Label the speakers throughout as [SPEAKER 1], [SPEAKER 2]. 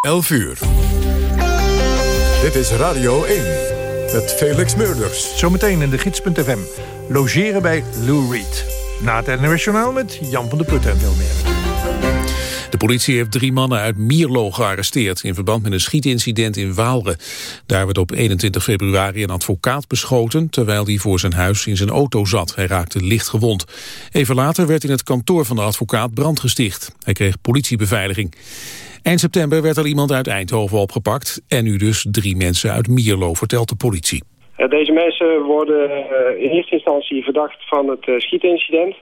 [SPEAKER 1] 11 uur. Dit is Radio 1 met Felix Meurders.
[SPEAKER 2] Zometeen in de gids.fm. Logeren bij Lou Reed. Na het NOS met Jan van der Putten en veel meer.
[SPEAKER 3] De politie heeft drie mannen uit Mierlo gearresteerd... in verband met een schietincident in Waalre. Daar werd op 21 februari een advocaat beschoten... terwijl hij voor zijn huis in zijn auto zat. Hij raakte licht gewond. Even later werd in het kantoor van de advocaat brand gesticht. Hij kreeg politiebeveiliging. Eind september werd er iemand uit Eindhoven opgepakt... en nu dus drie mensen uit Mierlo, vertelt de politie.
[SPEAKER 4] Deze mensen worden eh, in eerste instantie verdacht van het eh, schietincident...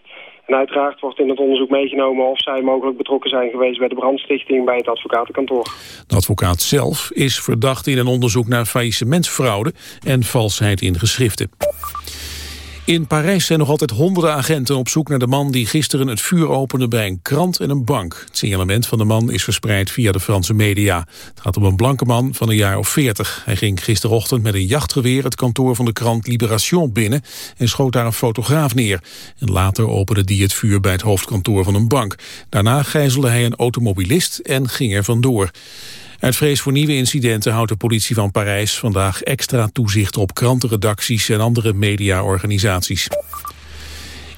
[SPEAKER 4] En uiteraard wordt in het onderzoek meegenomen of zij mogelijk betrokken zijn geweest bij de brandstichting bij het advocatenkantoor.
[SPEAKER 3] De advocaat zelf is verdacht in een onderzoek naar faillissementsfraude en valsheid in geschriften. In Parijs zijn nog altijd honderden agenten op zoek naar de man die gisteren het vuur opende bij een krant en een bank. Het signalement van de man is verspreid via de Franse media. Het gaat om een blanke man van een jaar of veertig. Hij ging gisterochtend met een jachtgeweer het kantoor van de krant Libération binnen en schoot daar een fotograaf neer. En later opende die het vuur bij het hoofdkantoor van een bank. Daarna gijzelde hij een automobilist en ging er vandoor. Uit vrees voor nieuwe incidenten houdt de politie van Parijs vandaag extra toezicht op krantenredacties en andere mediaorganisaties.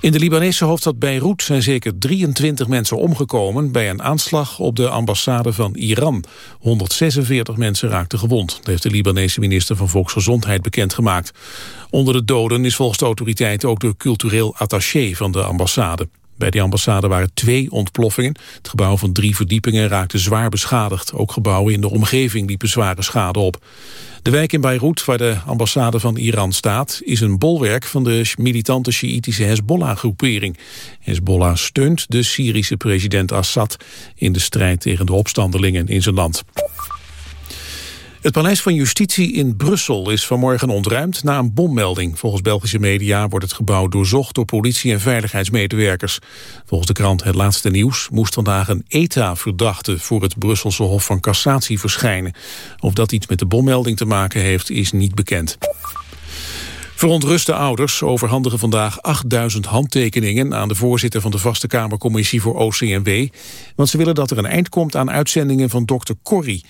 [SPEAKER 3] In de Libanese hoofdstad Beirut zijn zeker 23 mensen omgekomen bij een aanslag op de ambassade van Iran. 146 mensen raakten gewond, dat heeft de Libanese minister van Volksgezondheid bekendgemaakt. Onder de doden is volgens de autoriteiten ook de cultureel attaché van de ambassade. Bij die ambassade waren twee ontploffingen. Het gebouw van drie verdiepingen raakte zwaar beschadigd. Ook gebouwen in de omgeving liepen zware schade op. De wijk in Beirut, waar de ambassade van Iran staat... is een bolwerk van de militante Sjiïtische Hezbollah-groepering. Hezbollah steunt de Syrische president Assad... in de strijd tegen de opstandelingen in zijn land. Het Paleis van Justitie in Brussel is vanmorgen ontruimd na een bommelding. Volgens Belgische media wordt het gebouw doorzocht door politie en veiligheidsmedewerkers. Volgens de krant Het Laatste Nieuws moest vandaag een ETA-verdachte voor het Brusselse Hof van Cassatie verschijnen. Of dat iets met de bommelding te maken heeft is niet bekend. Verontruste ouders overhandigen vandaag 8000 handtekeningen aan de voorzitter van de Vaste Kamercommissie voor OCMW, want ze willen dat er een eind komt aan uitzendingen van dokter Corrie.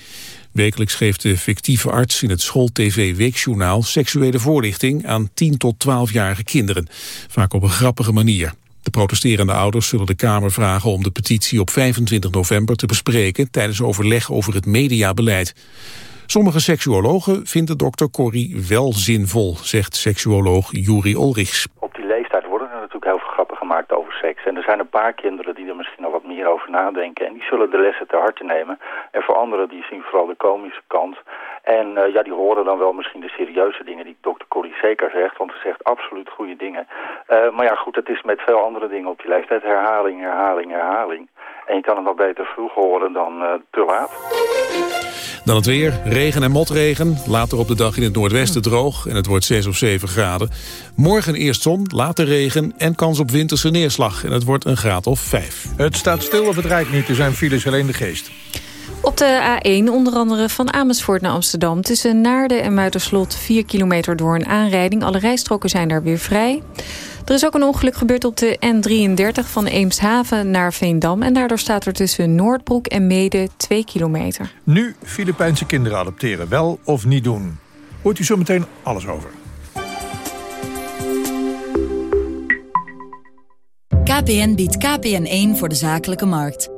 [SPEAKER 3] Wekelijks geeft de fictieve arts in het school-tv Weekjournaal seksuele voorlichting aan 10 tot 12-jarige kinderen. Vaak op een grappige manier. De protesterende ouders zullen de Kamer vragen om de petitie op 25 november te bespreken tijdens overleg over het mediabeleid. Sommige seksuologen vinden dokter Corrie wel zinvol, zegt seksuoloog Juri Olrichs.
[SPEAKER 5] Op die leeftijd worden er natuurlijk heel veel gemaakt over seks. En er zijn een paar kinderen die er misschien nog wat meer over nadenken. En die zullen de lessen ter harte nemen. En voor anderen die zien vooral de komische kant. En uh, ja, die horen dan wel misschien de serieuze dingen die dokter Corrie zeker zegt. Want ze zegt absoluut goede dingen. Uh, maar ja, goed, het is met veel andere dingen op die leeftijd. Herhaling, herhaling, herhaling. En je kan het nog beter vroeg horen dan uh, te laat.
[SPEAKER 3] Dan het weer, regen en motregen. Later op de dag in het noordwesten droog en het wordt 6 of 7 graden. Morgen eerst zon, later regen en kans op winterse neerslag. En het wordt een graad of 5.
[SPEAKER 2] Het staat stil of het rijdt niet, er zijn files alleen de geest.
[SPEAKER 6] Op de A1 onder andere van Amersfoort naar Amsterdam... tussen Naarden en Muiterslot 4 kilometer door een aanrijding. Alle rijstroken zijn daar weer vrij. Er is ook een ongeluk gebeurd op de N33 van Eemshaven naar Veendam. En daardoor staat er tussen Noordbroek en Mede 2 kilometer.
[SPEAKER 2] Nu Filipijnse kinderen adopteren, wel of niet doen. Hoort u zo meteen alles over.
[SPEAKER 7] KPN biedt KPN1 voor de zakelijke markt.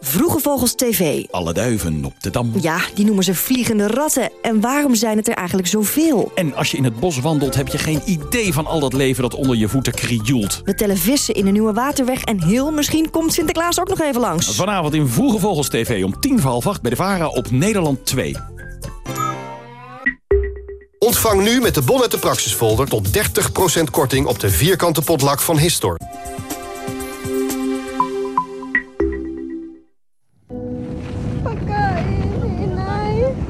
[SPEAKER 8] Vroege Vogels TV.
[SPEAKER 9] Alle duiven op de dam.
[SPEAKER 8] Ja, die noemen ze vliegende ratten. En waarom zijn het er eigenlijk zoveel?
[SPEAKER 9] En als je in het bos wandelt, heb je geen idee van al dat leven dat onder je voeten krioelt.
[SPEAKER 8] We tellen vissen in een nieuwe waterweg en heel misschien komt Sinterklaas ook nog even langs.
[SPEAKER 9] Vanavond in Vroege Vogels TV om tien voor half acht bij de VARA op Nederland 2.
[SPEAKER 10] Ontvang nu met de bon uit de praxisfolder tot 30% korting op de vierkante potlak van Histor.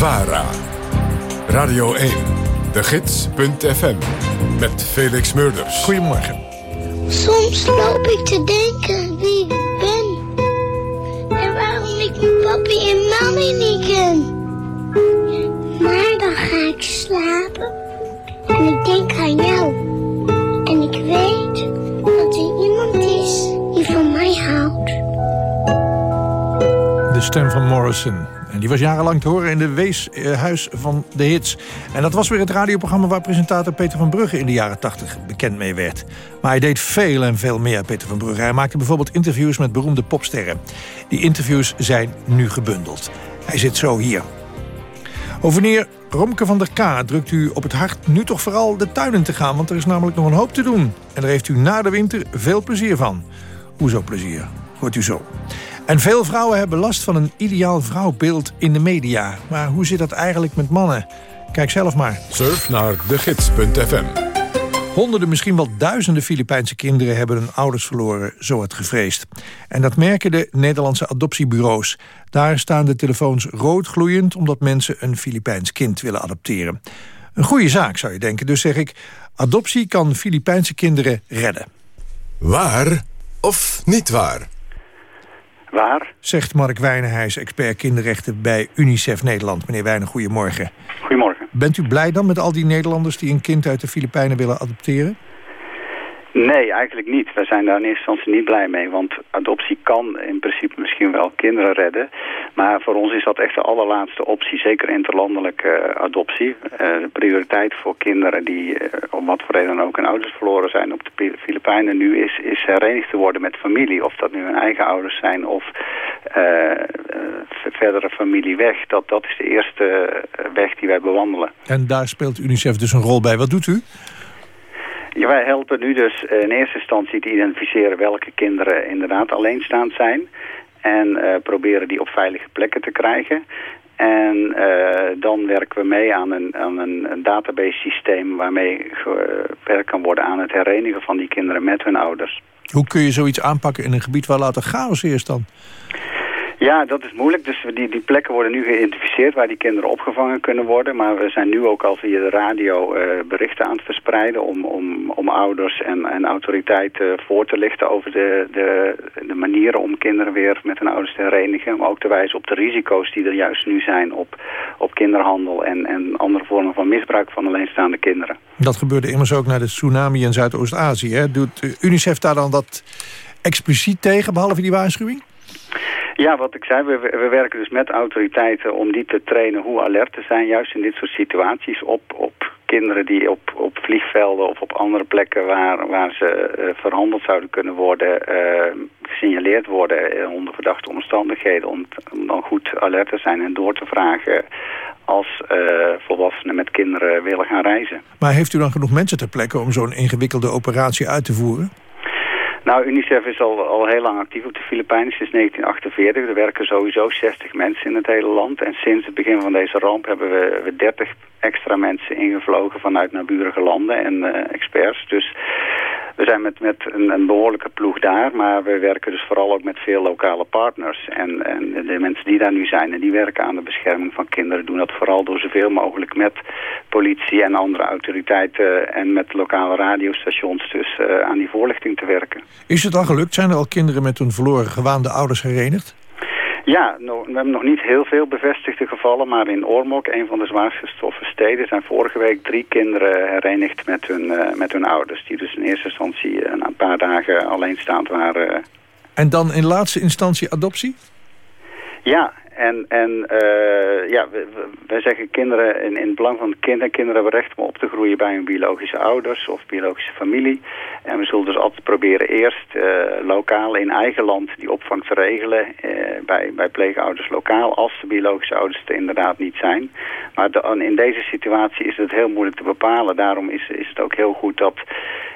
[SPEAKER 1] VARA. Radio 1. De Gids.fm. Met Felix Murders.
[SPEAKER 2] Goedemorgen.
[SPEAKER 11] Soms loop ik te denken wie ik ben. En waarom ik mijn papi en mami niet ken. Maar dan ga ik slapen. En ik denk aan jou. En ik weet dat er iemand is die van mij houdt.
[SPEAKER 2] De stem van Morrison. En die was jarenlang te horen in de Weeshuis van de Hits. En dat was weer het radioprogramma waar presentator Peter van Brugge in de jaren 80 bekend mee werd. Maar hij deed veel en veel meer, Peter van Brugge. Hij maakte bijvoorbeeld interviews met beroemde popsterren. Die interviews zijn nu gebundeld. Hij zit zo hier. Over Romke van der K drukt u op het hart nu toch vooral de tuinen te gaan... want er is namelijk nog een hoop te doen. En daar heeft u na de winter veel plezier van. Hoezo plezier? Hoort u zo. En veel vrouwen hebben last van een ideaal vrouwbeeld in de media. Maar hoe zit dat eigenlijk met mannen? Kijk zelf maar.
[SPEAKER 1] Surf naar degids.fm.
[SPEAKER 2] Honderden, misschien wel duizenden Filipijnse kinderen hebben hun ouders verloren, zo het gevreesd. En dat merken de Nederlandse adoptiebureaus. Daar staan de telefoons rood gloeiend omdat mensen een Filipijns kind willen adopteren. Een goede zaak zou je denken, dus zeg ik, adoptie kan Filipijnse kinderen redden.
[SPEAKER 1] Waar of niet waar?
[SPEAKER 12] Waar?
[SPEAKER 2] Zegt Mark Wijnenhuis, expert kinderrechten bij UNICEF Nederland. Meneer Wijnen, goedemorgen.
[SPEAKER 12] Goedemorgen.
[SPEAKER 2] Bent u blij dan met al die Nederlanders die een kind uit de Filipijnen willen adopteren?
[SPEAKER 12] Nee, eigenlijk niet. We zijn daar in eerste instantie niet blij mee. Want adoptie kan in principe misschien wel kinderen redden. Maar voor ons is dat echt de allerlaatste optie. Zeker interlandelijke uh, adoptie. Uh, de prioriteit voor kinderen die uh, om wat voor reden ook hun ouders verloren zijn op de Filipijnen nu is, is herenigd te worden met familie. Of dat nu hun eigen ouders zijn of verdere familie weg. Dat, dat is de eerste weg die wij bewandelen.
[SPEAKER 2] En daar speelt UNICEF dus een rol bij. Wat doet u?
[SPEAKER 12] Ja, wij helpen nu dus in eerste instantie te identificeren welke kinderen inderdaad alleenstaand zijn. En uh, proberen die op veilige plekken te krijgen. En uh, dan werken we mee aan een, aan een, database systeem waarmee gewerkt kan worden aan het herenigen van die kinderen met hun ouders.
[SPEAKER 2] Hoe kun je zoiets aanpakken in een gebied waar later chaos is dan?
[SPEAKER 12] Ja, dat is moeilijk. Dus die, die plekken worden nu geïdentificeerd waar die kinderen opgevangen kunnen worden. Maar we zijn nu ook al via de radio uh, berichten aan het verspreiden... om, om, om ouders en, en autoriteiten voor te lichten over de, de, de manieren om kinderen weer met hun ouders te herenigen. Maar ook te wijzen op de risico's die er juist nu zijn op, op kinderhandel... En, en andere vormen van misbruik van alleenstaande kinderen.
[SPEAKER 2] Dat gebeurde immers ook na de tsunami in Zuidoost-Azië. Doet UNICEF daar dan dat expliciet tegen, behalve die waarschuwing?
[SPEAKER 12] Ja, wat ik zei, we, we, werken dus met autoriteiten om die te trainen hoe alert te zijn, juist in dit soort situaties, op, op kinderen die op, op vliegvelden of op andere plekken waar, waar ze uh, verhandeld zouden kunnen worden, uh, gesignaleerd worden uh, onder verdachte omstandigheden, om, om, dan goed alert te zijn en door te vragen als volwassenen met kinderen willen gaan reizen.
[SPEAKER 2] Maar heeft u dan genoeg mensen ter plekke om zo'n ingewikkelde operatie uit te voeren?
[SPEAKER 12] Nou, UNICEF is al, al heel lang actief op de Filipijnen, sinds 1948. Er werken sowieso 60 mensen in het hele land. En sinds het begin van deze ramp hebben we, we 30 extra mensen ingevlogen vanuit naburige landen en uh, experts. Dus we zijn met, met een, behoorlijke ploeg daar, maar we werken dus vooral ook met veel lokale partners. En, en de mensen die daar nu zijn en die werken aan de bescherming van kinderen doen dat vooral door zoveel mogelijk met politie en andere autoriteiten en met lokale radiostations dus uh, aan die voorlichting te werken.
[SPEAKER 2] Is het al gelukt? Zijn er al kinderen met hun verloren gewaande ouders herenigd?
[SPEAKER 12] Ja, no, we hebben nog niet heel veel bevestigde gevallen, maar in Ormok, een van de zwaarst getroffen steden, zijn vorige week drie kinderen herenigd met hun, uh, met hun ouders. Die dus in eerste instantie uh, een paar dagen alleenstaand waren.
[SPEAKER 2] En dan in laatste instantie adoptie?
[SPEAKER 12] Ja, en, en uh, ja, wij zeggen kinderen, in, in het belang van kinderen, kinderen hebben recht om op te groeien bij hun biologische ouders of biologische familie. En we zullen dus altijd proberen eerst uh, lokaal in eigen land die opvang te regelen uh, bij, bij pleegouders lokaal, als de biologische ouders er inderdaad niet zijn. Maar de, in deze situatie is het heel moeilijk te bepalen. Daarom is, is het ook heel goed dat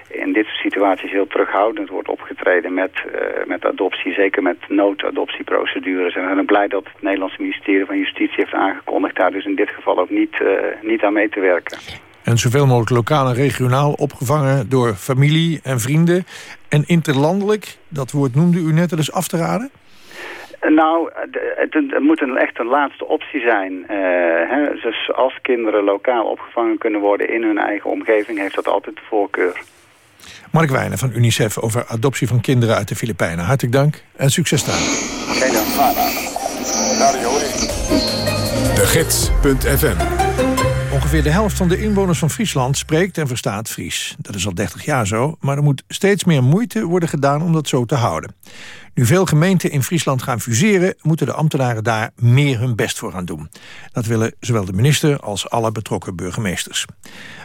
[SPEAKER 12] in dit soort situaties heel terughoudend wordt opgetreden met, uh, met adoptie, zeker met noodadoptieprocedures. En ik ben blij dat het Nederlandse ministerie van Justitie heeft aangekondigd daar dus in dit geval ook niet, uh, niet aan mee te werken.
[SPEAKER 2] En zoveel mogelijk lokaal en regionaal opgevangen door familie en vrienden. En interlandelijk, dat woord noemde u net, dat is af te raden?
[SPEAKER 12] Nou, het, het, moet een, echt een laatste optie zijn. Uh, hè, dus als kinderen lokaal opgevangen kunnen worden in hun eigen omgeving... heeft dat altijd de voorkeur.
[SPEAKER 2] Mark Wijnen van UNICEF over adoptie van kinderen uit de Filipijnen. Hartelijk dank en succes daar.
[SPEAKER 1] De Gids.fm
[SPEAKER 2] Ongeveer de helft van de inwoners van Friesland spreekt en verstaat Fries. Dat is al 30 jaar zo, maar er moet steeds meer moeite worden gedaan om dat zo te houden. Nu veel gemeenten in Friesland gaan fuseren... moeten de ambtenaren daar meer hun best voor gaan doen. Dat willen zowel de minister als alle betrokken burgemeesters.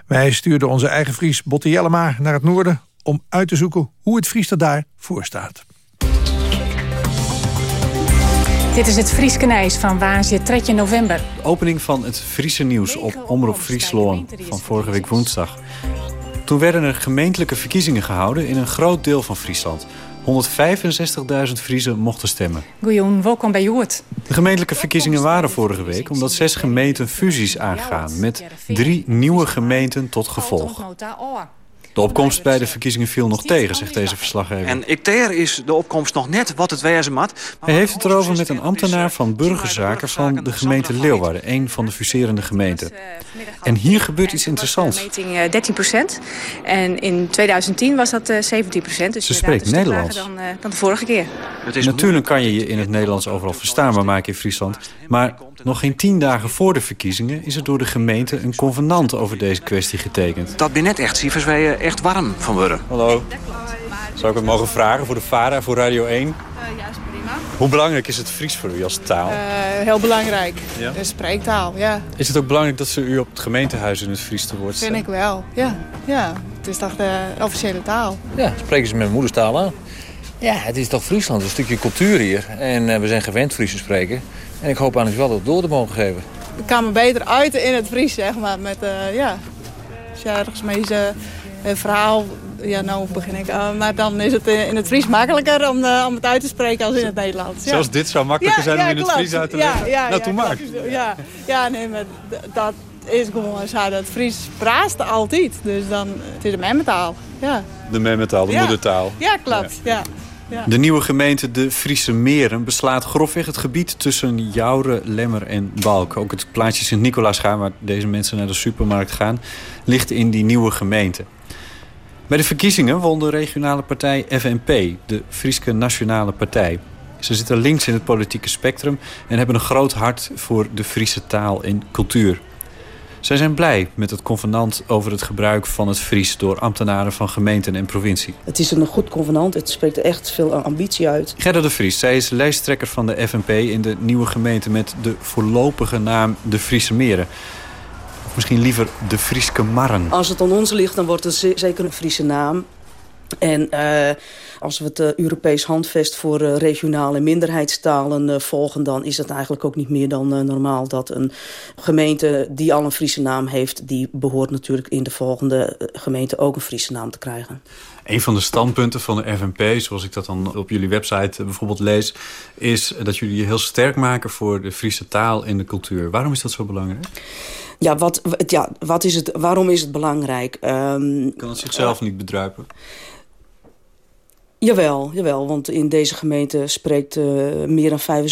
[SPEAKER 2] Wij stuurden onze eigen Fries Botte Jellema naar het noorden... om uit te zoeken hoe het Fries er daar voor staat.
[SPEAKER 13] Dit is het Frieske Nijs van Waasje 3 november.
[SPEAKER 14] De opening van het Friese nieuws op Omroep Friesloon van vorige week woensdag. Toen werden er gemeentelijke verkiezingen gehouden in een groot deel van Friesland. 165.000 Friezen mochten stemmen.
[SPEAKER 13] Goeien, welkom bij Joert.
[SPEAKER 14] De gemeentelijke verkiezingen waren vorige week... omdat zes gemeenten fusies aangaan... met drie nieuwe gemeenten tot gevolg. De opkomst bij de verkiezingen viel nog tegen, zegt deze verslaggever.
[SPEAKER 15] En ikter is de opkomst nog net wat het wezen mat.
[SPEAKER 14] Hij heeft het erover met een ambtenaar van burgerzaken van de gemeente Leeuwarden, een van de fuserende gemeenten. En hier gebeurt iets interessants.
[SPEAKER 13] meting 13 procent. En in 2010 was dat 17 procent. Dus
[SPEAKER 14] Ze spreekt Nederlands.
[SPEAKER 13] Dan, dan de vorige keer.
[SPEAKER 14] Natuurlijk kan je je in het Nederlands overal verstaanbaar maken in Friesland. Maar nog geen tien dagen voor de verkiezingen is er door de gemeente een convenant over deze kwestie getekend.
[SPEAKER 15] Dat ben net echt, Sievers, wij echt warm van worden.
[SPEAKER 14] Hallo. Zou ik het mogen vragen voor de VARA, voor Radio 1?
[SPEAKER 16] Uh, ja, is prima.
[SPEAKER 14] Hoe belangrijk is het Fries voor u als taal?
[SPEAKER 16] Uh, heel belangrijk. Ja? De spreektaal, ja.
[SPEAKER 14] Is het ook belangrijk dat ze u op het gemeentehuis in het Fries te woord
[SPEAKER 16] Vind ik wel, ja. ja. Het is toch de officiële taal.
[SPEAKER 17] Ja, spreken ze met mijn moederstaal aan. Ja, het is toch Friesland, een stukje cultuur hier. En uh, we zijn gewend Fries te spreken. En ik hoop aan wel dat door te mogen geven.
[SPEAKER 16] Ik kan me beter uiten in het Fries, zeg maar. Met, uh, ja, als je ergens mee een verhaal... Ja, nou begin ik. Uh, maar dan is het in het Fries makkelijker om, uh, om het uit te spreken als in het Nederlands. Ja.
[SPEAKER 14] Zoals dit zou makkelijker
[SPEAKER 16] ja,
[SPEAKER 14] zijn om in het Fries uit te leggen?
[SPEAKER 16] Ja, ja,
[SPEAKER 14] nou, toen maar.
[SPEAKER 16] Ja, ja, nee, maar dat is gewoon zo. Dat Fries praat altijd. Dus dan, het is een memmetaal. Ja.
[SPEAKER 14] De memmetaal, de moedertaal.
[SPEAKER 16] Ja, klopt. ja.
[SPEAKER 14] De nieuwe gemeente de Friese Meren beslaat grofweg het gebied tussen Jouren, Lemmer en Balk. Ook het plaatsje Sint-Nicolaas gaan, waar deze mensen naar de supermarkt gaan, ligt in die nieuwe gemeente. Bij de verkiezingen won de regionale partij FNP, de Frieske Nationale Partij. Ze zitten links in het politieke spectrum en hebben een groot hart voor de Friese taal en cultuur. Zij zijn blij met het convenant over het gebruik van het Fries... door ambtenaren van gemeenten en provincie.
[SPEAKER 18] Het is een goed convenant. Het spreekt echt veel ambitie uit.
[SPEAKER 14] Gerda de Vries, zij is lijsttrekker van de FNP... in de nieuwe gemeente met de voorlopige naam de Friese Meren. Of misschien liever de Frieske Marren.
[SPEAKER 18] Als het aan ons ligt, dan wordt het zeker een Friese naam. En uh, als we het uh, Europees handvest voor uh, regionale minderheidstalen volgen... dan is het eigenlijk ook niet meer dan normaal dat een gemeente die al een Friese naam heeft... die behoort natuurlijk in de volgende gemeente ook een Friese naam te krijgen.
[SPEAKER 14] Een van de standpunten van de FNP, zoals ik dat dan op jullie website bijvoorbeeld lees... is dat jullie je heel sterk maken voor de Friese taal en de cultuur. Waarom is dat zo belangrijk?
[SPEAKER 18] Ja, wat, ja wat is het, waarom is het belangrijk? Um,
[SPEAKER 14] kan het zichzelf niet bedruipen?
[SPEAKER 18] Jawel, jawel, want in deze gemeente spreekt uh, meer dan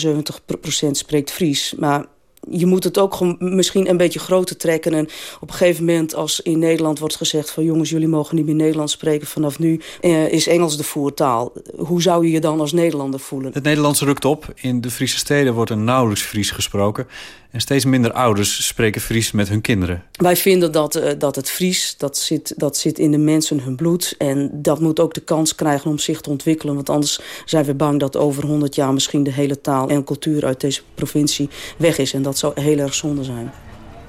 [SPEAKER 18] 75% spreekt Fries. Maar je moet het ook misschien een beetje groter trekken. En op een gegeven moment als in Nederland wordt gezegd... van jongens, jullie mogen niet meer Nederlands spreken. Vanaf nu eh, is Engels de voertaal. Hoe zou je je dan als Nederlander voelen?
[SPEAKER 14] Het Nederlands rukt op. In de Friese steden wordt er nauwelijks Fries gesproken. En steeds minder ouders spreken Fries met hun kinderen.
[SPEAKER 18] Wij vinden dat, uh, dat het Fries, dat zit, dat zit in de mensen hun bloed. En dat moet ook de kans krijgen om zich te ontwikkelen. Want anders zijn we bang dat over 100 jaar misschien de hele taal en cultuur uit deze provincie weg is. En dat zou heel erg zonde zijn.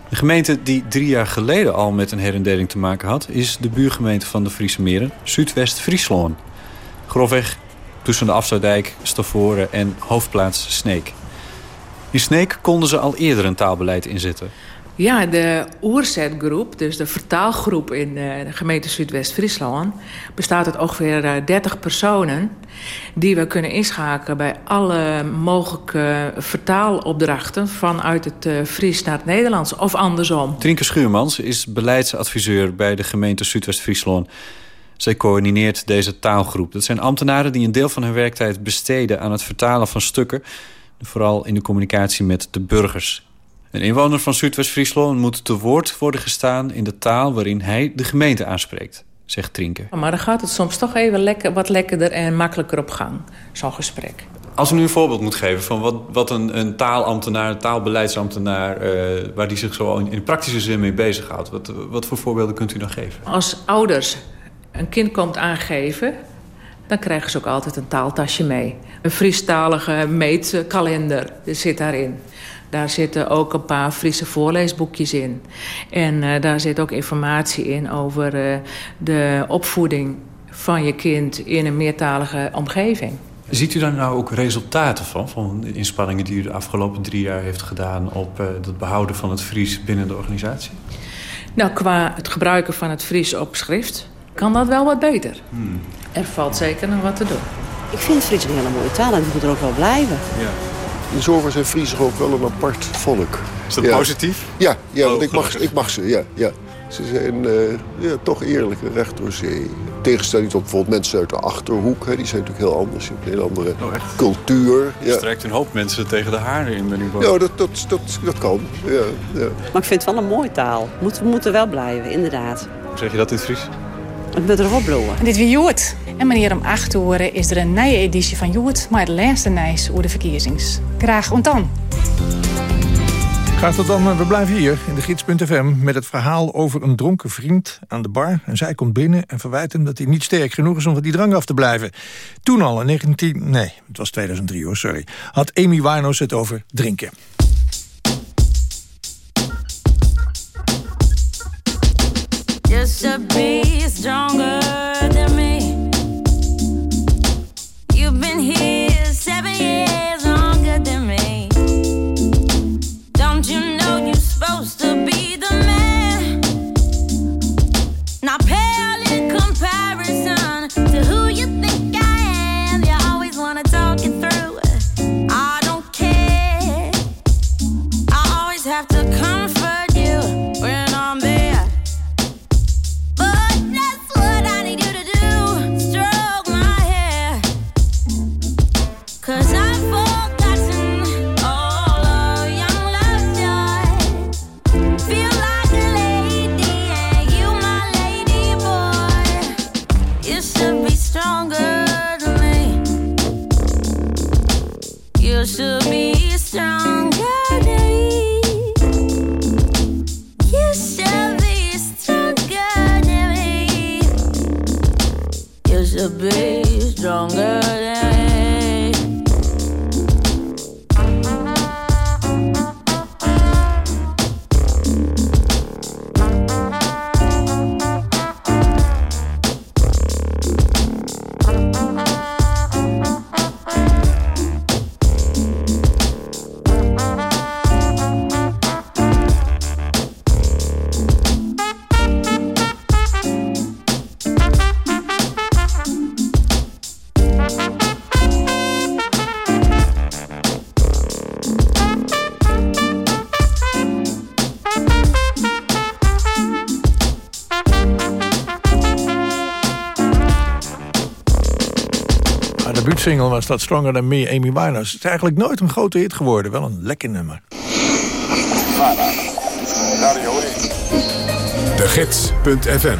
[SPEAKER 14] De gemeente die drie jaar geleden al met een herindeling te maken had... is de buurgemeente van de Friese Meren, Zuidwest-Friesland. Grofweg tussen de Afsluitdijk, Stavoren en hoofdplaats Sneek. In Sneek konden ze al eerder een taalbeleid inzetten.
[SPEAKER 19] Ja, de oerzetgroep, dus de vertaalgroep in de gemeente Zuidwest-Friesland... bestaat uit ongeveer 30 personen... die we kunnen inschakelen bij alle mogelijke vertaalopdrachten... vanuit het Fries naar het Nederlands of andersom.
[SPEAKER 14] Trinke Schuurmans is beleidsadviseur bij de gemeente Zuidwest-Friesland. Zij coördineert deze taalgroep. Dat zijn ambtenaren die een deel van hun werktijd besteden... aan het vertalen van stukken... vooral in de communicatie met de burgers... Een inwoner van Zuidwest-Friesland moet te woord worden gestaan... in de taal waarin hij de gemeente aanspreekt, zegt Trinke.
[SPEAKER 19] Maar dan gaat het soms toch even lekker, wat lekkerder en makkelijker op gang, zo'n gesprek.
[SPEAKER 14] Als u nu een voorbeeld moet geven van wat, wat een, een taalambtenaar... een taalbeleidsambtenaar, uh, waar die zich zo in, in praktische zin mee bezighoudt... Wat, wat voor voorbeelden kunt u dan geven?
[SPEAKER 19] Als ouders een kind komt aangeven dan krijgen ze ook altijd een taaltasje mee. Een Friestalige meetkalender zit daarin. Daar zitten ook een paar Friese voorleesboekjes in. En uh, daar zit ook informatie in over uh, de opvoeding van je kind in een meertalige omgeving.
[SPEAKER 14] Ziet u daar nou ook resultaten van? Van de inspanningen die u de afgelopen drie jaar heeft gedaan... op uh, het behouden van het Fries binnen de organisatie?
[SPEAKER 19] Nou, qua het gebruiken van het Fries op schrift... kan dat wel wat beter. Hmm. Er valt zeker nog wat te doen.
[SPEAKER 20] Ik vind Fries een hele mooie taal en die moet er ook wel blijven.
[SPEAKER 14] Ja.
[SPEAKER 21] In zover zijn Friesen ook wel een apart volk.
[SPEAKER 14] Is dat ja. positief?
[SPEAKER 21] Ja, ja oh, want ik mag, ik mag ze. Ja, ja. Ze zijn uh, ja, toch eerlijk en recht door zee. In tegenstelling tot bijvoorbeeld mensen uit de Achterhoek. Hè, die zijn natuurlijk heel anders. Je hebt een heel andere
[SPEAKER 14] oh,
[SPEAKER 21] cultuur.
[SPEAKER 14] Je ja. strijkt een hoop mensen tegen de haren in, ben ik bang.
[SPEAKER 21] Ja, dat, dat, dat, dat kan. Ja, ja.
[SPEAKER 20] Maar ik vind het wel een mooie taal. Moet, we moeten wel blijven, inderdaad.
[SPEAKER 14] Hoe zeg je dat in Fries?
[SPEAKER 20] Het moet erop bloeien.
[SPEAKER 22] Dit weer Joert. En meneer om 8 uur is er een nieuwe editie van Joert, maar het laatste nijs over de verkiezings. Graag ontan.
[SPEAKER 2] Gaat het dan, we blijven hier in de gids.fm met het verhaal over een dronken vriend aan de bar. En zij komt binnen en verwijt hem dat hij niet sterk genoeg is om van die drank af te blijven. Toen al, in 19... Nee, het was 2003 hoor, sorry. Had Amy Winehouse het over drinken.
[SPEAKER 23] Just to be stronger than me. You've been here You should be stronger
[SPEAKER 2] debuutsingle was dat Stronger Than Me, Amy Winehouse. Het is eigenlijk nooit een grote hit geworden. Wel een lekker nummer.
[SPEAKER 1] Radio 1. De Gids.fm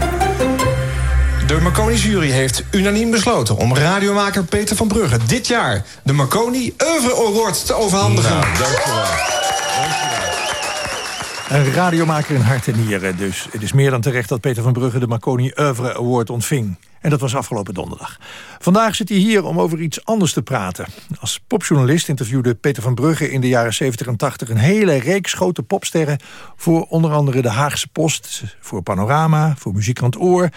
[SPEAKER 24] De Marconi-jury heeft unaniem besloten om radiomaker Peter van Brugge dit jaar de Marconi Oeuvre Award te overhandigen.
[SPEAKER 2] Nou, Een radiomaker in hart en nieren dus. Het is meer dan terecht dat Peter van Brugge de Marconi Oeuvre Award ontving. En dat was afgelopen donderdag. Vandaag zit hij hier om over iets anders te praten. Als popjournalist interviewde Peter van Brugge in de jaren 70 en 80... een hele reeks grote popsterren voor onder andere de Haagse Post... voor Panorama, voor Muziekkrant Oor.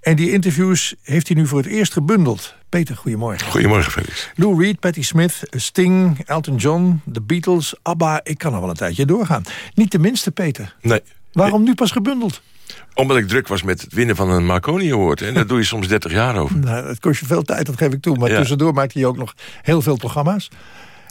[SPEAKER 2] En die interviews heeft hij nu voor het eerst gebundeld. Peter, goedemorgen.
[SPEAKER 25] Goedemorgen, Felix.
[SPEAKER 2] Lou Reed, Patti Smith, Sting, Elton John, The Beatles, ABBA. Ik kan er wel een tijdje doorgaan. Niet de minste, Peter.
[SPEAKER 25] Nee.
[SPEAKER 2] Waarom nu pas gebundeld?
[SPEAKER 25] Omdat ik druk was met het winnen van een Marconi Award. En daar doe je soms 30 jaar over.
[SPEAKER 2] Nou, het kost je veel tijd, dat geef ik toe. Maar
[SPEAKER 25] Ja.
[SPEAKER 2] tussendoor maakte hij ook nog heel veel programma's.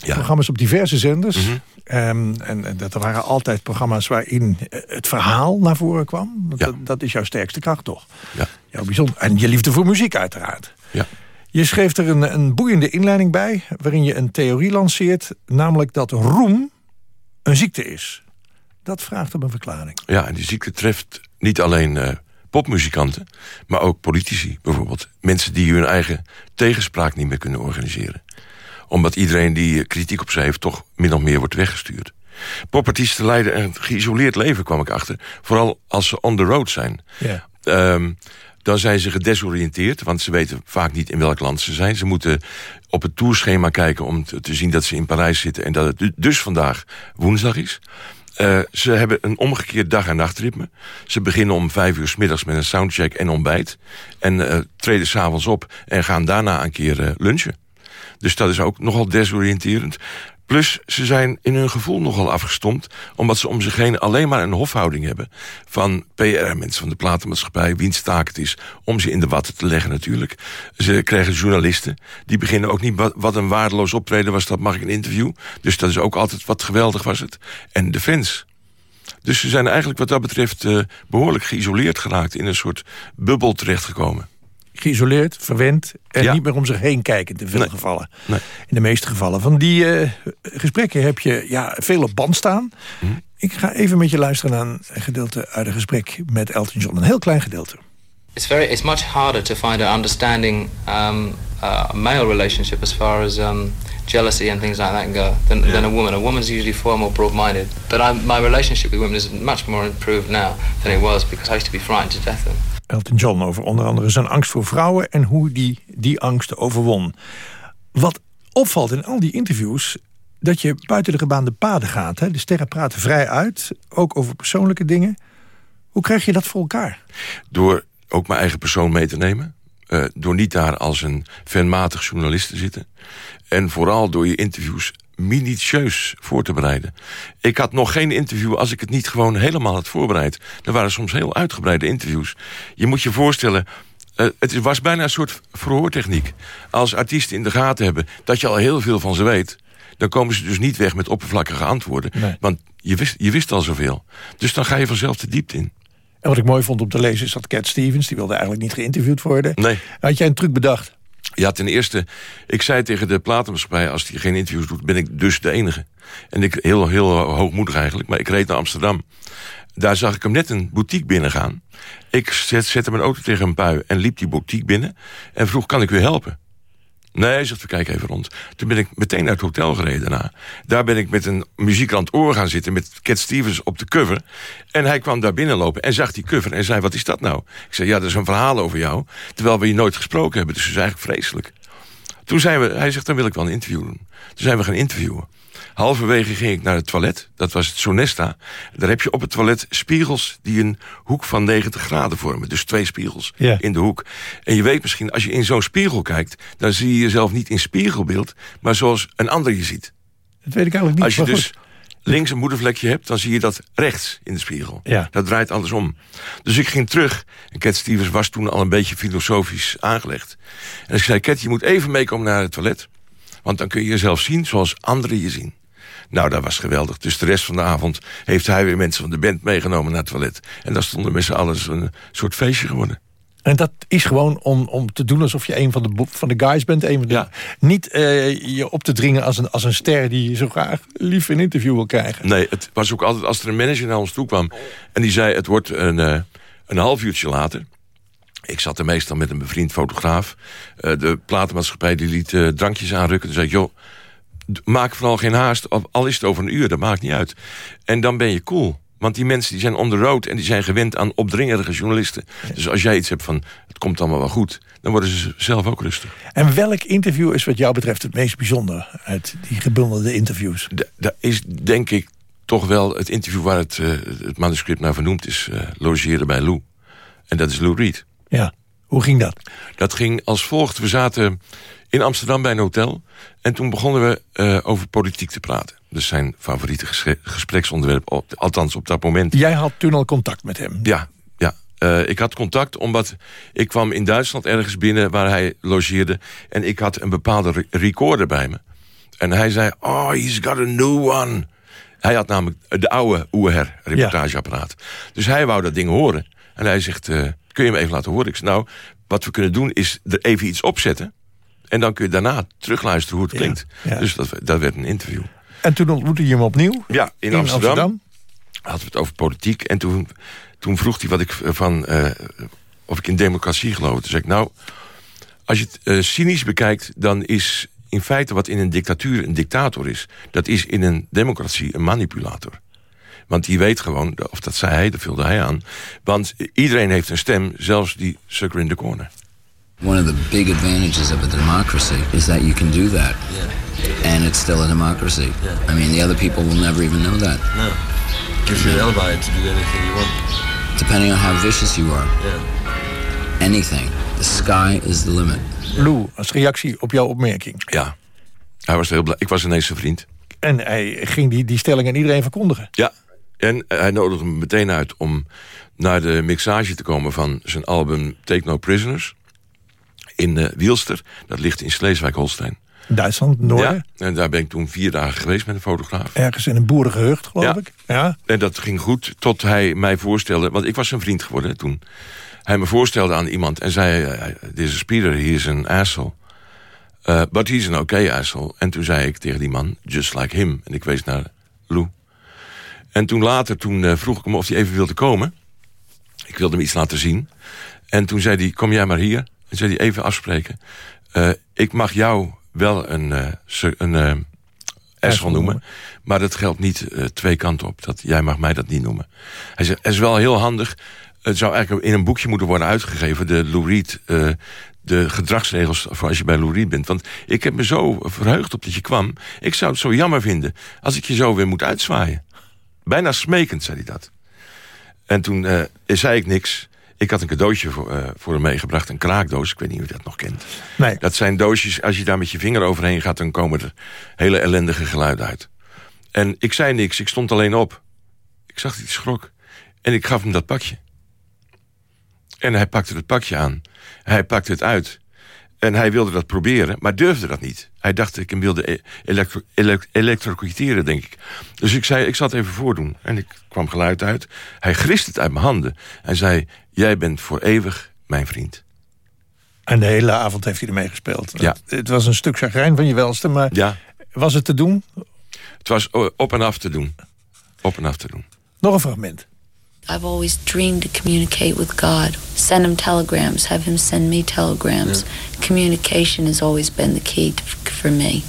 [SPEAKER 2] Programma's op diverse zenders.
[SPEAKER 25] Mhm.
[SPEAKER 2] Ehm, en, en dat waren altijd programma's waarin eh, het verhaal naar voren kwam. Dat, dat, dat is jouw sterkste kracht, toch?
[SPEAKER 25] Ja.
[SPEAKER 2] Jouw bijzonder. En je liefde voor muziek, uiteraard.
[SPEAKER 25] Ja.
[SPEAKER 2] Je schreef er een, een boeiende inleiding bij... waarin je een theorie lanceert... namelijk dat roem een ziekte is. Dat vraagt om een verklaring.
[SPEAKER 25] Ja, en die ziekte treft niet alleen eh, popmuzikanten... maar ook politici bijvoorbeeld. Mensen die hun eigen tegenspraak niet meer kunnen organiseren. Omdat iedereen die eh, kritiek op ze heeft... toch min of meer wordt weggestuurd. Popartiesten leiden een geïsoleerd leven, kwam ik achter. Vooral als ze on the road zijn.
[SPEAKER 2] Ja.
[SPEAKER 25] Ehm, dan zijn ze gedesoriënteerd, want ze weten vaak niet in welk land ze zijn. Ze moeten op het tourschema kijken om te, zien dat ze in Parijs zitten... en dat het du- dus vandaag woensdag is. Eh, ze hebben een omgekeerd dag- en nachtritme. Ze beginnen om vijf uur s middags met een soundcheck en ontbijt. En eh, treden s'avonds op en gaan daarna een keer eh, lunchen. Dus dat is ook nogal desoriënterend. Plus, ze zijn in hun gevoel nogal afgestompt... omdat ze om zich heen alleen maar een hofhouding hebben... van PR-mensen van de platenmaatschappij, wiens taak het is... om ze in de watten te leggen natuurlijk. Ze krijgen journalisten. Die beginnen ook niet, wat, een waardeloos optreden was... dat mag ik een interview. Dus dat is ook altijd wat geweldig was het. En de fans. Dus ze zijn eigenlijk wat dat betreft... eh, behoorlijk geïsoleerd geraakt... in een soort bubbel terechtgekomen.
[SPEAKER 2] Geïsoleerd, verwend en
[SPEAKER 25] Ja.
[SPEAKER 2] niet meer om zich heen kijkend in veel
[SPEAKER 25] Nee.
[SPEAKER 2] gevallen.
[SPEAKER 25] Nee.
[SPEAKER 2] In de meeste gevallen. Van die eh, gesprekken heb je ja, veel op band staan.
[SPEAKER 25] Mhm.
[SPEAKER 2] Ik ga even met je luisteren naar een gedeelte uit een gesprek met Elton John. Een heel klein gedeelte.
[SPEAKER 26] It's very. It's much harder to find an understanding um, uh, male relationship as far as um, jealousy and things like that go than, than a woman. A woman's usually far more broad-minded. But I'm, my relationship with women is much more improved now than it was because I used to be frightened to death. of them.
[SPEAKER 2] Elton John over onder andere zijn angst voor vrouwen... en hoe die die angsten overwon. Wat opvalt in al die interviews... dat je buiten de gebaande paden gaat. Hè? De sterren praten vrij uit, ook over persoonlijke dingen. Hoe krijg je dat voor elkaar?
[SPEAKER 25] Door ook mijn eigen persoon mee te nemen. Eh, door niet daar als een fanmatig journalist te zitten. En vooral door je interviews minutieus voor te bereiden. Ik had nog geen interview als ik het niet gewoon helemaal had voorbereid. Er waren soms heel uitgebreide interviews. Je moet je voorstellen... eh, het was bijna een soort verhoortechniek. Als artiesten in de gaten hebben dat je al heel veel van ze weet... dan komen ze dus niet weg met oppervlakkige antwoorden.
[SPEAKER 2] Nee.
[SPEAKER 25] Want je wist, je wist al zoveel. Dus dan ga je vanzelf de diepte in.
[SPEAKER 2] En wat ik mooi vond om te lezen is dat Cat Stevens... die wilde eigenlijk niet geïnterviewd worden.
[SPEAKER 25] Nee.
[SPEAKER 2] Had jij een truc bedacht?
[SPEAKER 25] Ja, ten eerste, ik zei tegen de platenmaatschappij... als die geen interviews doet, ben ik dus de enige. En ik, heel, heel hoogmoedig eigenlijk, maar ik reed naar Amsterdam. Daar zag ik hem net een boutique binnengaan. Ik zet, zette mijn auto tegen een pui en liep die boutique binnen... en vroeg, kan ik u helpen? Nee, zegt, we kijken even rond. Toen ben ik meteen naar het hotel gereden daarna. Daar ben ik met een muziekrand oor gaan zitten... met Cat Stevens op de cover. En hij kwam daar binnenlopen en zag die cover en zei... wat is dat nou? Ik zei, ja, dat is een verhaal over jou... terwijl we je nooit gesproken hebben. Dus dat is eigenlijk vreselijk. Toen zijn we, hij zegt, dan wil ik wel een interview doen. Toen zijn we gaan interviewen. Halverwege ging ik naar het toilet. Dat was het Sonesta. Daar heb je op het toilet spiegels die een hoek van 90 graden vormen. Dus twee spiegels
[SPEAKER 2] Ja.
[SPEAKER 25] in de hoek. En je weet misschien, als je in zo'n spiegel kijkt... dan zie je jezelf niet in spiegelbeeld... maar zoals een ander je ziet.
[SPEAKER 2] Dat weet ik eigenlijk niet.
[SPEAKER 25] Als je dus links een moedervlekje hebt... dan zie je dat rechts in de spiegel.
[SPEAKER 2] Ja.
[SPEAKER 25] Dat draait andersom. Dus ik ging terug. En Cat Stevens was toen al een beetje filosofisch aangelegd. En ik zei, Cat, je moet even meekomen naar het toilet. Want dan kun je jezelf zien zoals anderen je zien. Nou, dat was geweldig. Dus de rest van de avond heeft hij weer mensen van de band meegenomen naar het toilet. En daar stonden met z'n allen een soort feestje geworden.
[SPEAKER 2] En dat is gewoon om, om te doen alsof je een van de, van de guys bent. Een van de, Niet eh, je op te dringen als een, als een ster die je zo graag lief een interview wil krijgen.
[SPEAKER 25] Nee, het was ook altijd als er een manager naar ons toe kwam... en die zei, het wordt een, eh, een half uurtje later... Ik zat er meestal met een bevriend fotograaf. Eh, de platenmaatschappij die liet eh, drankjes aanrukken. Toen zei ik, joh, maak vooral geen haast. Al is het over een uur, dat maakt niet uit. En dan ben je cool. Want die mensen die zijn on the road... en die zijn gewend aan opdringerige journalisten. Dus als jij iets hebt van, het komt allemaal wel goed... dan worden ze zelf ook rustig.
[SPEAKER 2] En welk interview is wat jou betreft het meest bijzonder... uit die gebundelde interviews?
[SPEAKER 25] Dat is denk ik toch wel het interview waar het, eh, het manuscript naar vernoemd is. logeren bij Lou. En dat is Lou Reed.
[SPEAKER 2] Ja, hoe ging dat?
[SPEAKER 25] Dat ging als volgt. We zaten in Amsterdam bij een hotel. En toen begonnen we eh, over politiek te praten. Dus zijn favoriete ges- gespreksonderwerp. Althans op dat moment.
[SPEAKER 2] Jij had toen al contact met hem.
[SPEAKER 25] Ja, ja. Eh, ik had contact omdat ik kwam in Duitsland ergens binnen waar hij logeerde. En ik had een bepaalde re- recorder bij me. En hij zei, oh, he's got a new one. Hij had namelijk de oude UR reportageapparaat. Dus hij wou dat ding horen. En hij zegt, eh, kun je hem even laten horen? Ik zei, nou, wat we kunnen doen is er even iets opzetten. En dan kun je daarna terugluisteren hoe het klinkt.
[SPEAKER 2] ja.
[SPEAKER 25] Dus dat, dat werd een interview.
[SPEAKER 2] En toen ontmoette je hem opnieuw?
[SPEAKER 25] Ja, in,
[SPEAKER 2] In
[SPEAKER 25] Amsterdam,
[SPEAKER 2] Amsterdam?
[SPEAKER 25] hadden we het over politiek. En toen, toen vroeg hij wat ik van, eh, of ik in democratie geloof. Toen zei ik, nou, als je het eh, cynisch bekijkt... dan is in feite wat in een dictatuur een dictator is... dat is in een democratie een manipulator. Want die weet gewoon, of dat zei hij, dat vulde hij aan... want iedereen heeft een stem, zelfs die sucker in the corner.
[SPEAKER 27] One of the big advantages of a democracy is that you can do that. And it's still a democracy. I mean, the other people will never even know that.
[SPEAKER 28] No. Gives you an alibi to do anything you want.
[SPEAKER 27] Depending on how vicious you are.
[SPEAKER 28] Yeah.
[SPEAKER 27] Anything. The sky is the limit.
[SPEAKER 2] Lou, als reactie op jouw opmerking.
[SPEAKER 25] Ja, hij was heel blij. Ik was ineens zijn vriend.
[SPEAKER 2] En hij ging die, die stelling aan iedereen verkondigen.
[SPEAKER 25] Ja, en hij nodigde me meteen uit om naar de mixage te komen... van zijn album Take No Prisoners in eh, Wielster. Dat ligt in Sleeswijk-Holstein.
[SPEAKER 2] Duitsland, Noorden.
[SPEAKER 25] Ja, en daar ben ik toen vier dagen geweest met een fotograaf.
[SPEAKER 2] Ergens in een boerengehucht, geloof
[SPEAKER 25] Ja.
[SPEAKER 2] ik. Ja.
[SPEAKER 25] En dat ging goed tot hij mij voorstelde... want ik was zijn vriend geworden toen. Hij me voorstelde aan iemand en zei... eh, Dit is een speeder, he is an asshole. Uh, but he's an okay asshole. En toen zei ik tegen die man, just like him. En ik wees naar Lou. En toen later toen, eh, vroeg ik hem of hij even wilde komen. Ik wilde hem iets laten zien. En toen zei hij, kom jij maar hier. En zei hij, even afspreken. Eh, ik mag jou wel een, su- een noemen. Maar dat geldt niet twee kanten op. Dat, jij mag mij dat niet noemen. Hij zei, het is wel heel handig. Het zou eigenlijk in een boekje moeten worden uitgegeven. De Lou Reed, de gedragsregels voor als je bij Lou Reed bent. Want ik heb me zo verheugd op dat je kwam. Ik zou het zo jammer vinden als ik je zo weer moet uitzwaaien. Bijna smekend, zei hij dat. En toen eh, zei ik niks. Ik had een cadeautje voor, eh, voor hem meegebracht. Een kraakdoos, ik weet niet of je dat nog kent.
[SPEAKER 2] Nee.
[SPEAKER 25] Dat zijn doosjes, als je daar met je vinger overheen gaat... dan komen er hele ellendige geluiden uit. En ik zei niks, ik stond alleen op. Ik zag dat hij schrok. En ik gaf hem dat pakje. En hij pakte het pakje aan. Hij pakte het uit. En hij wilde dat proberen, maar durfde dat niet. Hij dacht dat ik hem wilde e- elektro elektrocuteren, denk ik. Dus ik zei, ik zal het even voordoen. En ik kwam geluid uit. Hij grist het uit mijn handen. Hij zei, jij bent voor eeuwig mijn vriend.
[SPEAKER 2] En de hele avond heeft hij ermee gespeeld.
[SPEAKER 25] Ja.
[SPEAKER 2] Het was een stuk chagrijn van je welste, maar
[SPEAKER 25] Ja,
[SPEAKER 2] was het te doen?
[SPEAKER 25] het was o- op en af te doen. Op en af te doen.
[SPEAKER 2] Nog een fragment.
[SPEAKER 29] I've always dreamed to communicate with God. Send him telegrams, have him send me telegrams. Communication has always been the key to, for me.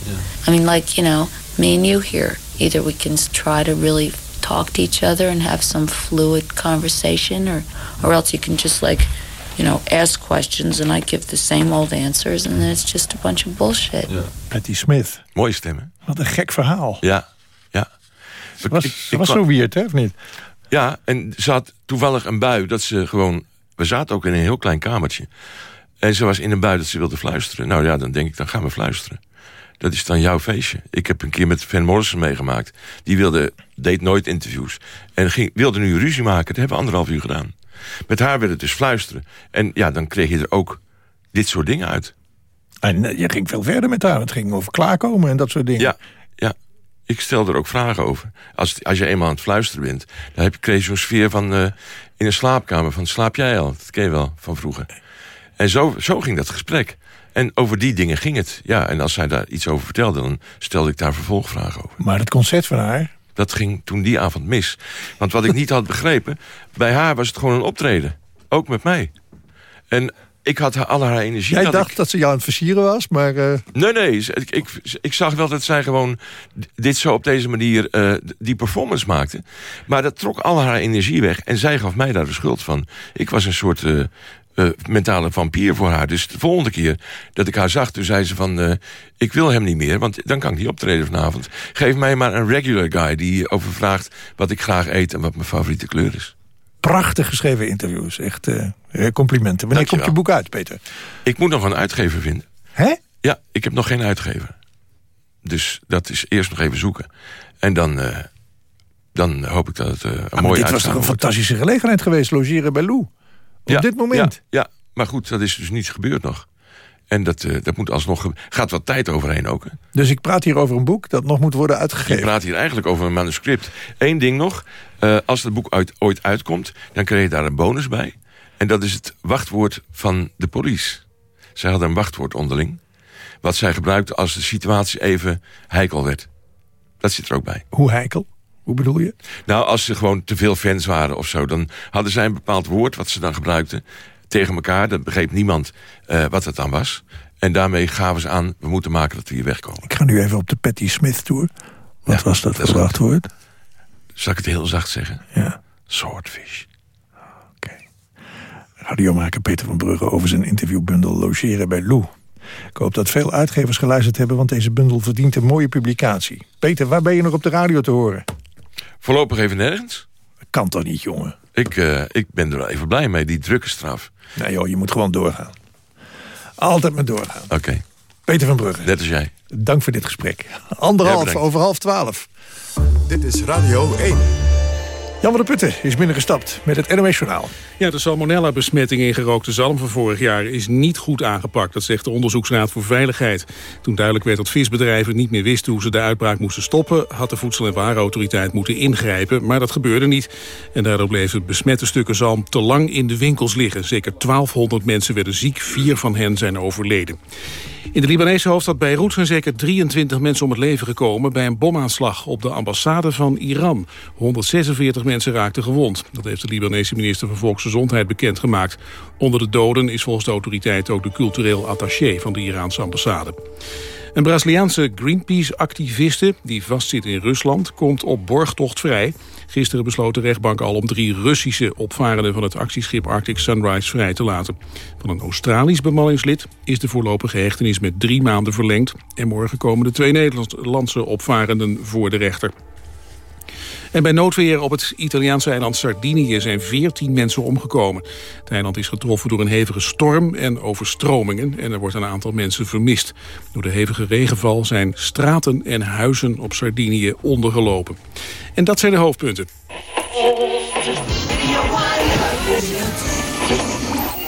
[SPEAKER 29] I mean, like, you know, me and you here. Either we can try to really talk to each other and have some fluid conversation, or, or else you can just, like, you know, ask questions and I give the same old answers, and then it's just a bunch of bullshit.
[SPEAKER 2] Patti Smith.
[SPEAKER 25] Mooie stemmen.
[SPEAKER 2] Wat een gek verhaal.
[SPEAKER 25] Ja, ja.
[SPEAKER 2] Ze was,
[SPEAKER 25] Ik-
[SPEAKER 2] ze
[SPEAKER 25] ik
[SPEAKER 2] was
[SPEAKER 25] kwam-
[SPEAKER 2] zo weird, hè, of niet?
[SPEAKER 25] Ja, en ze had toevallig een bui dat ze gewoon... We zaten ook in een heel klein kamertje. En ze was in een bui dat ze wilde fluisteren. Nou ja, dan denk ik, dan gaan we fluisteren. Dat is dan jouw feestje. Ik heb een keer met Van Morrison meegemaakt. Die wilde, deed nooit interviews. En ging, wilde nu ruzie maken. Dat hebben we anderhalf uur gedaan. Met haar werd het dus fluisteren. En ja, dan kreeg je er ook dit soort dingen uit.
[SPEAKER 2] En eh, je ging veel verder met haar. Het ging over klaarkomen en dat soort dingen.
[SPEAKER 25] Ja, ja. Ik stel er ook vragen over. Als, als je eenmaal aan het fluisteren bent... dan heb je, kreeg je zo'n sfeer van... eh, in een slaapkamer van slaap jij al? Dat ken je wel van vroeger. En zo, zo ging dat gesprek. En over die dingen ging het. Ja, en als zij daar iets over vertelde... dan stelde ik daar vervolgvragen over.
[SPEAKER 2] Maar het concert van haar...
[SPEAKER 25] Dat ging toen die avond mis. Want wat ik niet had begrepen... bij haar was het gewoon een optreden. Ook met mij. En ik had haar- al haar energie...
[SPEAKER 2] Jij dacht
[SPEAKER 25] ik-
[SPEAKER 2] dat ze jou aan het versieren was, maar... eh,
[SPEAKER 25] Nee, nee. Ik, ik, ik zag wel dat zij gewoon dit zo op deze manier eh, die performance maakte. Maar dat trok al haar energie weg. En zij gaf mij daar de schuld van. Ik was een soort eh, mentale vampier voor haar. Dus de volgende keer dat ik haar zag, toen zei ze van... ik wil hem niet meer, want dan kan ik niet optreden vanavond. Geef mij maar een regular guy die overvraagt wat ik graag eet... en wat mijn favoriete kleur is.
[SPEAKER 2] Prachtig geschreven interviews. Echt eh, eh, complimenten. Wanneer komt je boek uit, Peter?
[SPEAKER 25] Ik moet nog een uitgever vinden.
[SPEAKER 2] Hè?
[SPEAKER 25] Ja, ik heb nog geen uitgever. Dus dat is eerst nog even zoeken. En dan, eh, dan hoop ik dat het eh, een
[SPEAKER 2] Ah,
[SPEAKER 25] mooie
[SPEAKER 2] dit was toch een
[SPEAKER 25] wordt.
[SPEAKER 2] fantastische gelegenheid geweest, logeren bij Lou. Op
[SPEAKER 25] Ja,
[SPEAKER 2] dit moment.
[SPEAKER 25] Ja, ja, maar goed, dat is dus niet gebeurd nog. En dat, eh, dat moet alsnog... gaat wat tijd overheen ook. Hè.
[SPEAKER 2] Dus ik praat hier over een boek dat nog moet worden
[SPEAKER 25] Ik
[SPEAKER 2] uitgegeven.
[SPEAKER 25] praat hier eigenlijk over een manuscript. Eén ding nog. eh, als het boek uit, ooit uitkomt, dan krijg je daar een bonus bij. En dat is het wachtwoord van de police. Zij hadden een wachtwoord onderling. Wat zij gebruikten als de situatie even heikel werd. Dat zit er ook bij.
[SPEAKER 2] Hoe heikel? Hoe bedoel je?
[SPEAKER 25] Nou, als ze gewoon te veel fans waren of zo... dan hadden zij een bepaald woord wat ze dan gebruikten tegen elkaar. Dat begreep niemand eh, wat het dan was. En daarmee gaven ze aan, we moeten maken dat we hier wegkomen.
[SPEAKER 2] Ik ga nu even op de Patti Smith tour. Wat was dat wachtwoord?
[SPEAKER 25] Zal ik het heel zacht zeggen?
[SPEAKER 2] Ja.
[SPEAKER 25] Swordfish.
[SPEAKER 2] Radiomaker Peter van Brugge over zijn interviewbundel Logeren bij Lou. Ik hoop dat veel uitgevers geluisterd hebben, want deze bundel verdient een mooie publicatie. Peter, waar ben je nog op de radio te horen?
[SPEAKER 25] Voorlopig even nergens.
[SPEAKER 2] Kan toch niet, jongen?
[SPEAKER 25] Ik, eh, ik ben er wel even blij mee, die drukke straf.
[SPEAKER 2] Nee joh, je moet gewoon doorgaan. Altijd maar doorgaan.
[SPEAKER 25] Oké.
[SPEAKER 2] Peter van Brugge.
[SPEAKER 25] Net als jij.
[SPEAKER 2] Dank voor dit gesprek. Anderhalf over half twaalf.
[SPEAKER 1] Dit is Radio 1.
[SPEAKER 2] Jan van der Putten is binnengestapt met het NOS Journaal.
[SPEAKER 3] Ja, de salmonella-besmetting in gerookte zalm van vorig jaar is niet goed aangepakt. Dat zegt de Onderzoeksraad voor Veiligheid. Toen duidelijk werd dat visbedrijven niet meer wisten hoe ze de uitbraak moesten stoppen... had de Voedsel- en Warenautoriteit moeten ingrijpen, maar dat gebeurde niet. En daardoor bleven besmette stukken zalm te lang in de winkels liggen. Zeker 1200 mensen werden ziek, vier van hen zijn overleden. In de Libanese hoofdstad Beirut zijn zeker 23 mensen om het leven gekomen... bij een bomaanslag op de ambassade van Iran. 146 mensen raakten gewond. Dat heeft de Libanese minister van Volksgezondheid bekendgemaakt. Onder de doden is volgens de autoriteit ook de cultureel attaché... van de Iraanse ambassade. Een Braziliaanse Greenpeace-activiste die vastzit in Rusland... komt op borgtocht vrij. Gisteren besloot de rechtbank al om drie Russische opvarenden... van het actieschip Arctic Sunrise vrij te laten. Van een Australisch bemanningslid is de voorlopige hechtenis met drie maanden verlengd. En morgen komen de twee Nederlandse opvarenden voor de rechter. En bij noodweer op het Italiaanse eiland Sardinië zijn 14 mensen omgekomen. Het eiland is getroffen door een hevige storm en overstromingen... en er wordt een aantal mensen vermist. Door de hevige regenval zijn straten en huizen op Sardinië ondergelopen. En dat zijn de hoofdpunten.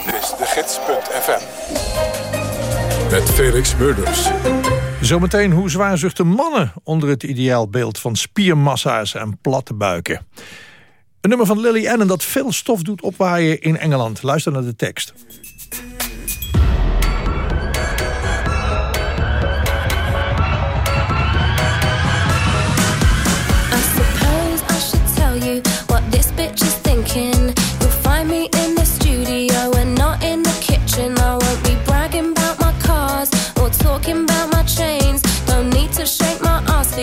[SPEAKER 1] Dit is de gids.fm. Met Felix Murders.
[SPEAKER 2] Zometeen hoe zwaar zuchten mannen onder het ideaalbeeld van spiermassa's en platte buiken. Een nummer van Lily Allen dat veel stof doet opwaaien in Engeland. Luister naar de tekst.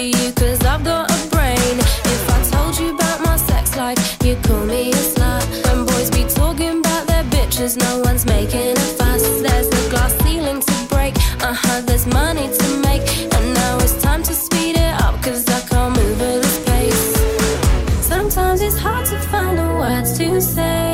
[SPEAKER 30] You, cause I've got a brain. If I told you about my sex life, you'd call me a slut. When boys be talking about their bitches, no one's making a fuss. There's a glass ceiling to break, uh huh, there's money to make. And now it's time to speed it up, cause I can't move this pace. Sometimes it's hard to find the words to say.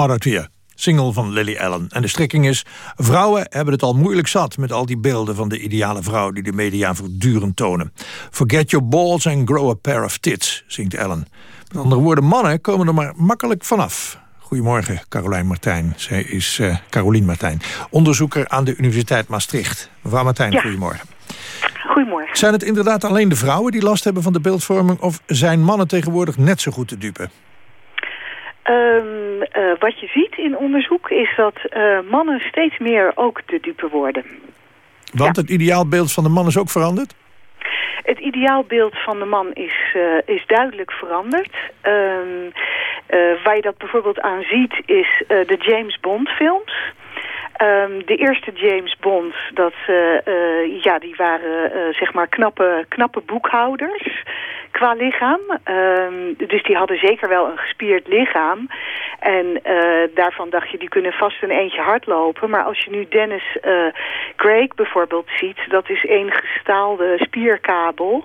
[SPEAKER 30] Here. Hard Out Here,
[SPEAKER 2] single van Lily Allen. En de strekking is, vrouwen hebben het al moeilijk zat... met al die beelden van de ideale vrouw die de media voortdurend tonen. Forget your balls and grow a pair of tits, zingt Allen. Met andere woorden, mannen komen er maar makkelijk vanaf. Goedemorgen, Carolijn Martijn. Zij is eh Carolien Martijn, onderzoeker aan de Universiteit Maastricht. Mevrouw Martijn,
[SPEAKER 31] Ja.
[SPEAKER 2] goedemorgen.
[SPEAKER 31] Goedemorgen.
[SPEAKER 2] Zijn het inderdaad alleen de vrouwen die last hebben van de beeldvorming... of zijn mannen tegenwoordig net zo goed te dupe?
[SPEAKER 31] Ehm, eh, wat je ziet in onderzoek is dat eh, mannen steeds meer ook de dupe worden.
[SPEAKER 2] Want het ideaalbeeld van de man is ook veranderd?
[SPEAKER 31] Het ideaalbeeld van de man is, eh, is duidelijk veranderd. Ehm, eh, waar je dat bijvoorbeeld aan ziet is de James Bond films. Ehm, de eerste James Bond, dat, ja, die waren zeg maar knappe, knappe boekhouders qua lichaam. Ehm, dus die hadden zeker wel een gespierd lichaam. En eh, daarvan dacht je, die kunnen vast een eentje hardlopen. Maar als je nu Dennis eh, Craig bijvoorbeeld ziet, dat is één gestaalde spierkabel.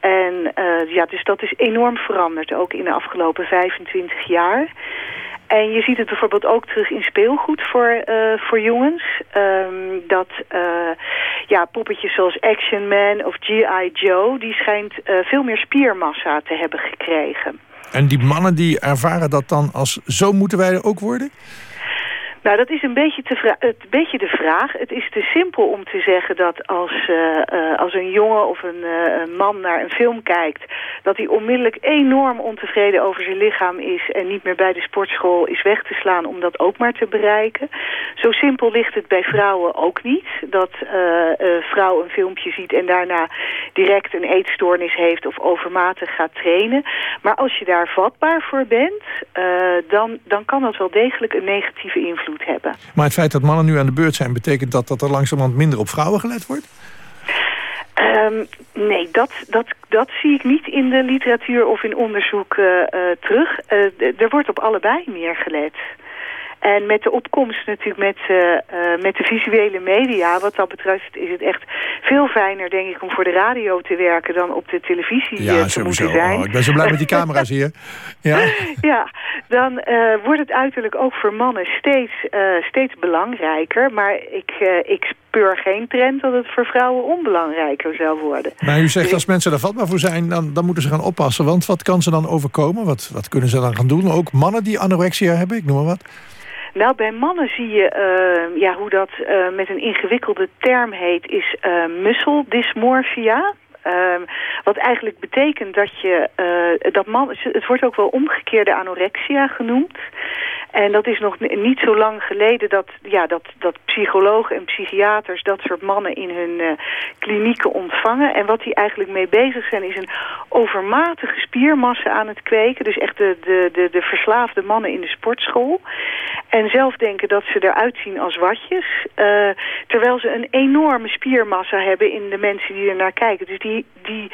[SPEAKER 31] En eh, ja, dus dat is enorm veranderd, ook in de afgelopen 25 jaar. En je ziet het bijvoorbeeld ook terug in speelgoed voor, eh, voor jongens. Ehm, dat eh, ja, poppetjes zoals Action Man of G.I. Joe... die schijnt eh, veel meer spiermassa te hebben gekregen.
[SPEAKER 2] En die mannen die ervaren dat dan als zo moeten wij er ook worden?
[SPEAKER 31] Nou, dat is een beetje, te het, beetje de vraag. Het is te simpel om te zeggen dat als, eh, eh, als een jongen of een, eh, een man naar een film kijkt... dat hij onmiddellijk enorm ontevreden over zijn lichaam is... en niet meer bij de sportschool is weg te slaan om dat ook maar te bereiken. Zo simpel ligt het bij vrouwen ook niet. Dat een vrouw een filmpje ziet en daarna direct een eetstoornis heeft... of overmatig gaat trainen. Maar als je daar vatbaar voor bent, dan, dan kan dat wel degelijk een negatieve invloed hebben.
[SPEAKER 2] Maar het feit dat mannen nu aan de beurt zijn... betekent dat dat er langzamerhand minder op vrouwen gelet wordt?
[SPEAKER 31] Ehm, nee, dat, dat, dat zie ik niet in de literatuur of in onderzoek eh, eh, terug. Eh, er wordt op allebei meer gelet. En met de opkomst natuurlijk met, eh, eh, met de visuele media, wat dat betreft is het echt veel fijner, denk ik, om voor de radio te werken dan op de televisie eh,
[SPEAKER 2] Ja,
[SPEAKER 31] te
[SPEAKER 2] sowieso.
[SPEAKER 31] moeten zijn.
[SPEAKER 2] Oh, ik ben zo blij met die camera's hier. Ja.
[SPEAKER 31] Ja, dan eh, wordt het uiterlijk ook voor mannen steeds, eh, steeds belangrijker. Maar ik, eh, ik speur geen trend dat het voor vrouwen onbelangrijker zou worden.
[SPEAKER 2] Maar u zegt als mensen daar vatbaar voor zijn, dan, dan moeten ze gaan oppassen. Want wat kan ze dan overkomen? Wat, wat kunnen ze dan gaan doen? Ook mannen die anorexia hebben, ik noem maar wat.
[SPEAKER 31] Nou, bij mannen zie je, eh, ja, hoe dat eh, met een ingewikkelde term heet, is eh musseldysmorphia. Ehm, wat eigenlijk betekent dat je, eh, dat man, het wordt ook wel omgekeerde anorexia genoemd. En dat is nog niet zo lang geleden dat, ja, dat, dat psychologen en psychiaters dat soort mannen in hun eh, klinieken ontvangen. En wat die eigenlijk mee bezig zijn is een overmatige spiermassa aan het kweken. Dus echt de, de, de, de verslaafde mannen in de sportschool. En zelf denken dat ze eruit zien als watjes. eh, terwijl ze een enorme spiermassa hebben in de mensen die er naar kijken. Dus die, die,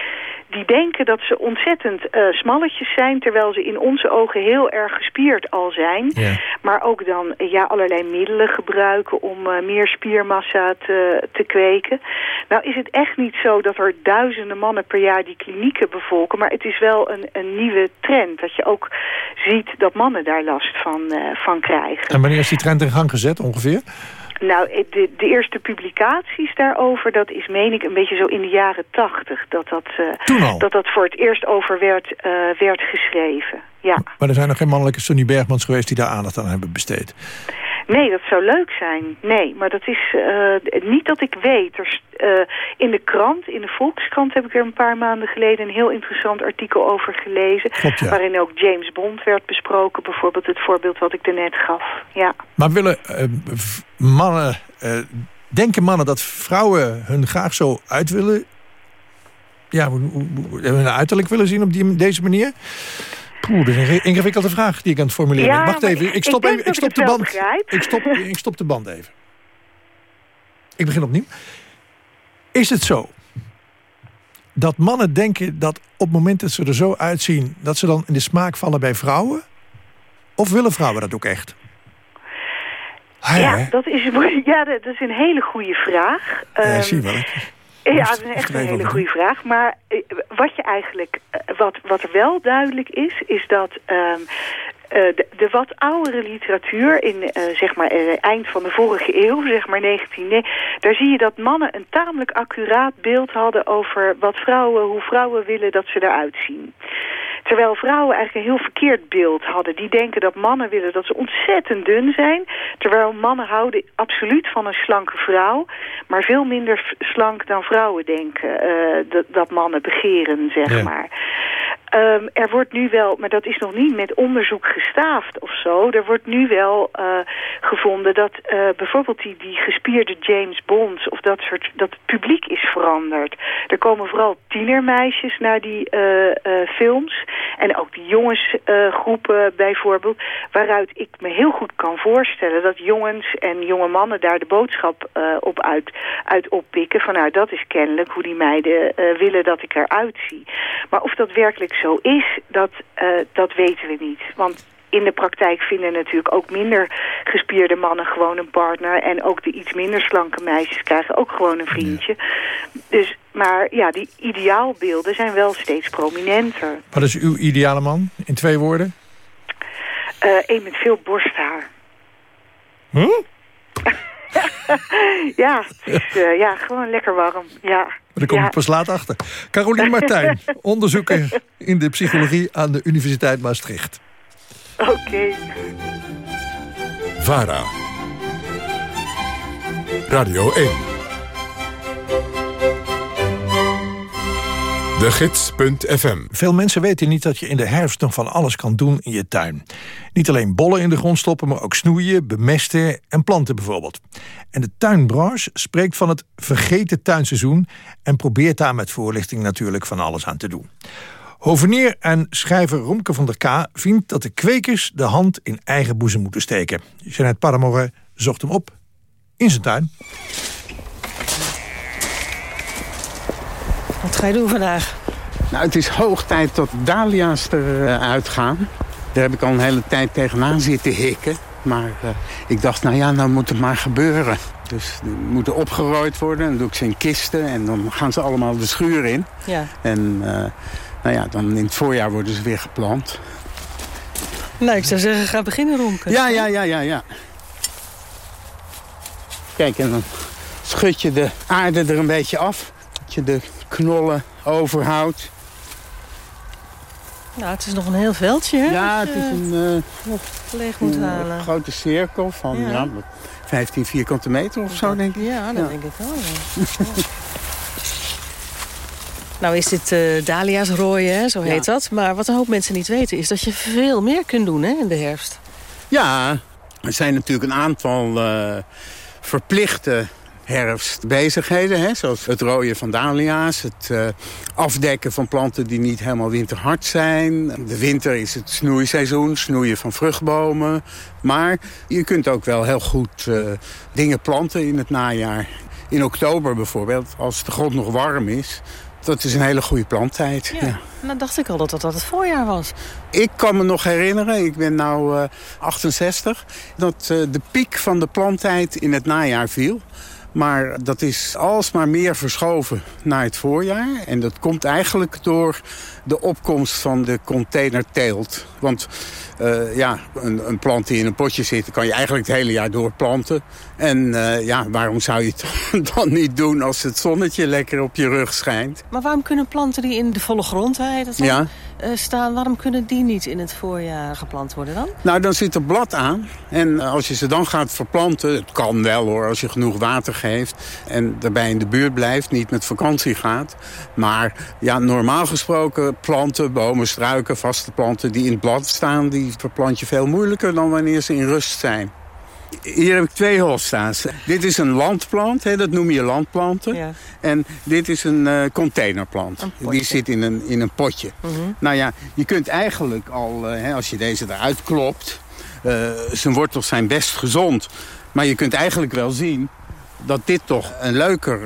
[SPEAKER 31] die denken dat ze ontzettend eh, smalletjes zijn... terwijl ze in onze ogen heel erg gespierd al zijn. Maar ook dan eh, ja, allerlei middelen gebruiken om eh, meer spiermassa te, te kweken. Nou is het echt niet zo dat er duizenden mannen per jaar die klinieken bevolken... maar het is wel een, een nieuwe trend. Dat je ook ziet dat mannen daar last van, van krijgen.
[SPEAKER 2] En wanneer is die trend in gang gezet ongeveer?
[SPEAKER 31] Nou, de, de eerste publicaties daarover, dat is meen ik een beetje zo in de jaren tachtig. Dat dat, eh, dat dat voor het eerst over werd, eh, werd geschreven. Ja.
[SPEAKER 2] Maar er zijn nog geen mannelijke Sonny Bergmans geweest die daar aandacht aan hebben besteed.
[SPEAKER 31] Nee, dat zou leuk zijn. Nee, maar dat is uh, niet dat ik weet. Er, uh, in de krant, in de Volkskrant heb ik er een paar maanden geleden een heel interessant artikel over gelezen.
[SPEAKER 2] Klopt, ja.
[SPEAKER 31] Waarin ook James Bond werd besproken. Bijvoorbeeld het voorbeeld wat ik net gaf. Ja.
[SPEAKER 2] Maar willen uh, mannen, denken mannen dat vrouwen hun graag zo uit willen? Ja, hun uiterlijk willen zien op die, deze manier? Poeh, dat is een ingewikkelde vraag die ik aan het formuleren
[SPEAKER 31] ja,
[SPEAKER 2] Wacht even, ik stop,
[SPEAKER 31] ik
[SPEAKER 2] even, ik stop de band.
[SPEAKER 31] Ik
[SPEAKER 2] stop, ik stop de band even. Ik begin opnieuw. Is het zo dat mannen denken dat op het moment dat ze er zo uitzien... dat ze dan in de smaak vallen bij vrouwen? Of willen vrouwen dat ook echt?
[SPEAKER 31] ja, dat is, ja, dat is een hele goede vraag.
[SPEAKER 2] Ja, um, zie wel.
[SPEAKER 31] Ja, dat is echt een hele goede vraag. Maar wat je eigenlijk, wat, wat er wel duidelijk is, is dat um, uh, de, de, wat oudere literatuur in uh, zeg maar uh, eind van de vorige eeuw, zeg maar 19, daar zie je dat mannen een tamelijk accuraat beeld hadden over wat vrouwen, hoe vrouwen willen dat ze eruit zien. Terwijl vrouwen eigenlijk een heel verkeerd beeld hadden. Die denken dat mannen willen dat ze ontzettend dun zijn. Terwijl mannen houden absoluut van een slanke vrouw. Maar veel minder slank dan vrouwen denken. dat, dat mannen begeren, zeg ja. maar. Um, er wordt nu wel, maar dat is nog niet met onderzoek gestaafd of zo. Er wordt nu wel uh, gevonden dat uh, bijvoorbeeld die, die gespierde James Bonds of dat soort, dat het publiek is veranderd. Er komen vooral tienermeisjes naar die uh, films en ook die jongensgroepen bijvoorbeeld, waaruit ik me heel goed kan voorstellen dat jongens en jonge mannen daar de boodschap op uit, uit oppikken. Van nou, dat is kennelijk hoe die meiden willen dat ik eruit zie. Maar of dat werkelijk zo is, dat, uh, dat weten we niet. Want in de praktijk vinden natuurlijk ook minder gespierde mannen gewoon een partner. En ook de iets minder slanke meisjes krijgen ook gewoon een vriendje. Ja. Dus, maar ja, die ideaalbeelden zijn wel steeds prominenter.
[SPEAKER 2] Wat is uw ideale man, in twee woorden?
[SPEAKER 31] Uh, een met veel borsthaar.
[SPEAKER 2] Huh?
[SPEAKER 31] ja, het is uh, ja, gewoon lekker warm, ja.
[SPEAKER 2] Daar kom ik
[SPEAKER 31] ja.
[SPEAKER 2] pas laat achter. Carolien Martijn, onderzoeker in de psychologie aan de Universiteit Maastricht.
[SPEAKER 31] Oké. Okay.
[SPEAKER 1] VARA. Radio 1. De Gids.fm.
[SPEAKER 2] Veel mensen weten niet dat je in de herfst nog van alles kan doen in je tuin. Niet alleen bollen in de grond stoppen, maar ook snoeien, bemesten en planten bijvoorbeeld. En de tuinbranche spreekt van het vergeten tuinseizoen... en probeert daar met voorlichting natuurlijk van alles aan te doen. Hovenier en schrijver Romke van der K vindt dat de kwekers de hand in eigen boezem moeten steken. Jeanette Paramore zocht hem op in zijn tuin.
[SPEAKER 30] Wat ga je doen vandaag?
[SPEAKER 32] Nou, het is hoog tijd dat dahlia's eruit gaan. Daar heb ik al een hele tijd tegenaan zitten hikken. Maar uh, ik dacht, nou ja, nou moet het maar gebeuren. Dus die moeten opgerooid worden. Dan doe ik ze in kisten en dan gaan ze allemaal de schuur in.
[SPEAKER 30] Ja.
[SPEAKER 32] En uh, nou ja, dan in het voorjaar worden ze weer geplant.
[SPEAKER 30] Nou, ik zou zeggen, ga beginnen, Romke.
[SPEAKER 32] Ja, ja, ja, ja, ja. Kijk, en dan schud je de aarde er een beetje af. Dat je de knollen overhoudt.
[SPEAKER 30] Nou, het is nog een heel veldje, hè?
[SPEAKER 32] Ja, het is een, uh,
[SPEAKER 30] nog leeg moet
[SPEAKER 32] een
[SPEAKER 30] halen.
[SPEAKER 32] grote cirkel van ja. Ja, 15 vierkante meter of zo, denk ik.
[SPEAKER 30] Ja, dat ja. denk ik wel, ja. nou is dit uh, dahlia's rooien, zo heet dat. Maar wat een hoop mensen niet weten is dat je veel meer kunt doen hè, in de herfst.
[SPEAKER 32] Ja, er zijn natuurlijk een aantal uh, verplichte herfstbezigheden. Hè, zoals het rooien van dahlia's, het uh, afdekken van planten die niet helemaal winterhard zijn. De winter is het snoeiseizoen, snoeien van vruchtbomen. Maar je kunt ook wel heel goed uh, dingen planten in het najaar. In oktober bijvoorbeeld, als de grond nog warm is... Dat is een hele goede planttijd.
[SPEAKER 30] Ja, ja. Nou dacht ik al dat dat het voorjaar was.
[SPEAKER 32] Ik kan me nog herinneren, ik ben nu uh, 68... dat uh, de piek van de planttijd in het najaar viel. Maar dat is alsmaar meer verschoven naar het voorjaar. En dat komt eigenlijk door de opkomst van de containerteelt. Want uh, ja, een, een, plant die in een potje zit... kan je eigenlijk het hele jaar door planten. En uh, ja, waarom zou je het dan niet doen als het zonnetje lekker op je rug schijnt?
[SPEAKER 30] Maar waarom kunnen planten die in de volle grond... Hè, dat
[SPEAKER 32] ja.
[SPEAKER 30] eh, staan. Waarom kunnen die niet in het voorjaar geplant worden dan?
[SPEAKER 32] Nou, dan zit er blad aan. En als je ze dan gaat verplanten, het kan wel hoor, als je genoeg water geeft... en daarbij in de buurt blijft, niet met vakantie gaat. Maar ja, normaal gesproken planten, bomen, struiken, vaste planten... die in het blad staan, die verplant je veel moeilijker dan wanneer ze in rust zijn. Hier heb ik twee hosta's. Dit is een landplant, hè, dat noem je landplanten.
[SPEAKER 30] Ja.
[SPEAKER 32] En dit is een eh, containerplant. Die zit in een, in een potje.
[SPEAKER 30] Mhm.
[SPEAKER 32] Nou ja, je kunt eigenlijk al, eh, hè, als je deze eruit klopt... eh, zijn wortels zijn best gezond. Maar je kunt eigenlijk wel zien dat dit toch een leuker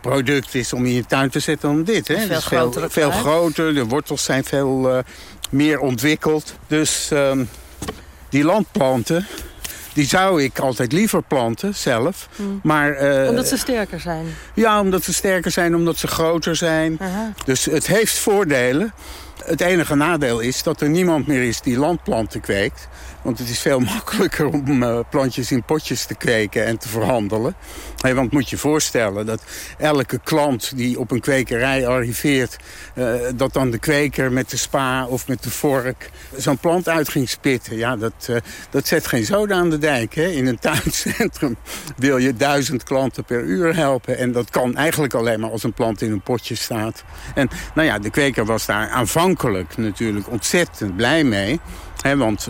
[SPEAKER 32] product is om in je tuin te zetten dan dit. Hè?
[SPEAKER 30] Veel
[SPEAKER 32] Het is veel,
[SPEAKER 30] grotere
[SPEAKER 32] veel groter, de wortels zijn veel meer ontwikkeld. Dus ehm, die landplanten, die zou ik altijd liever planten zelf.
[SPEAKER 30] Hmm.
[SPEAKER 32] Maar, eh,
[SPEAKER 30] Omdat ze sterker zijn.
[SPEAKER 32] ja, omdat ze sterker zijn, omdat ze groter zijn.
[SPEAKER 30] Aha.
[SPEAKER 32] Dus het heeft voordelen. Het enige nadeel is dat er niemand meer is die landplanten kweekt. Want het is veel makkelijker om eh, plantjes in potjes te kweken en te verhandelen. Want moet je voorstellen dat elke klant die op een kwekerij arriveert... eh, dat dan de kweker met de spa of met de vork zo'n plant uit ging spitten. Ja, dat, eh, dat zet geen zoden aan de dijk. Hè. In een tuincentrum wil je duizend klanten per uur helpen. En dat kan eigenlijk alleen maar als een plant in een potje staat. En nou ja, de kweker was daar aanvankelijk natuurlijk ontzettend blij mee. Want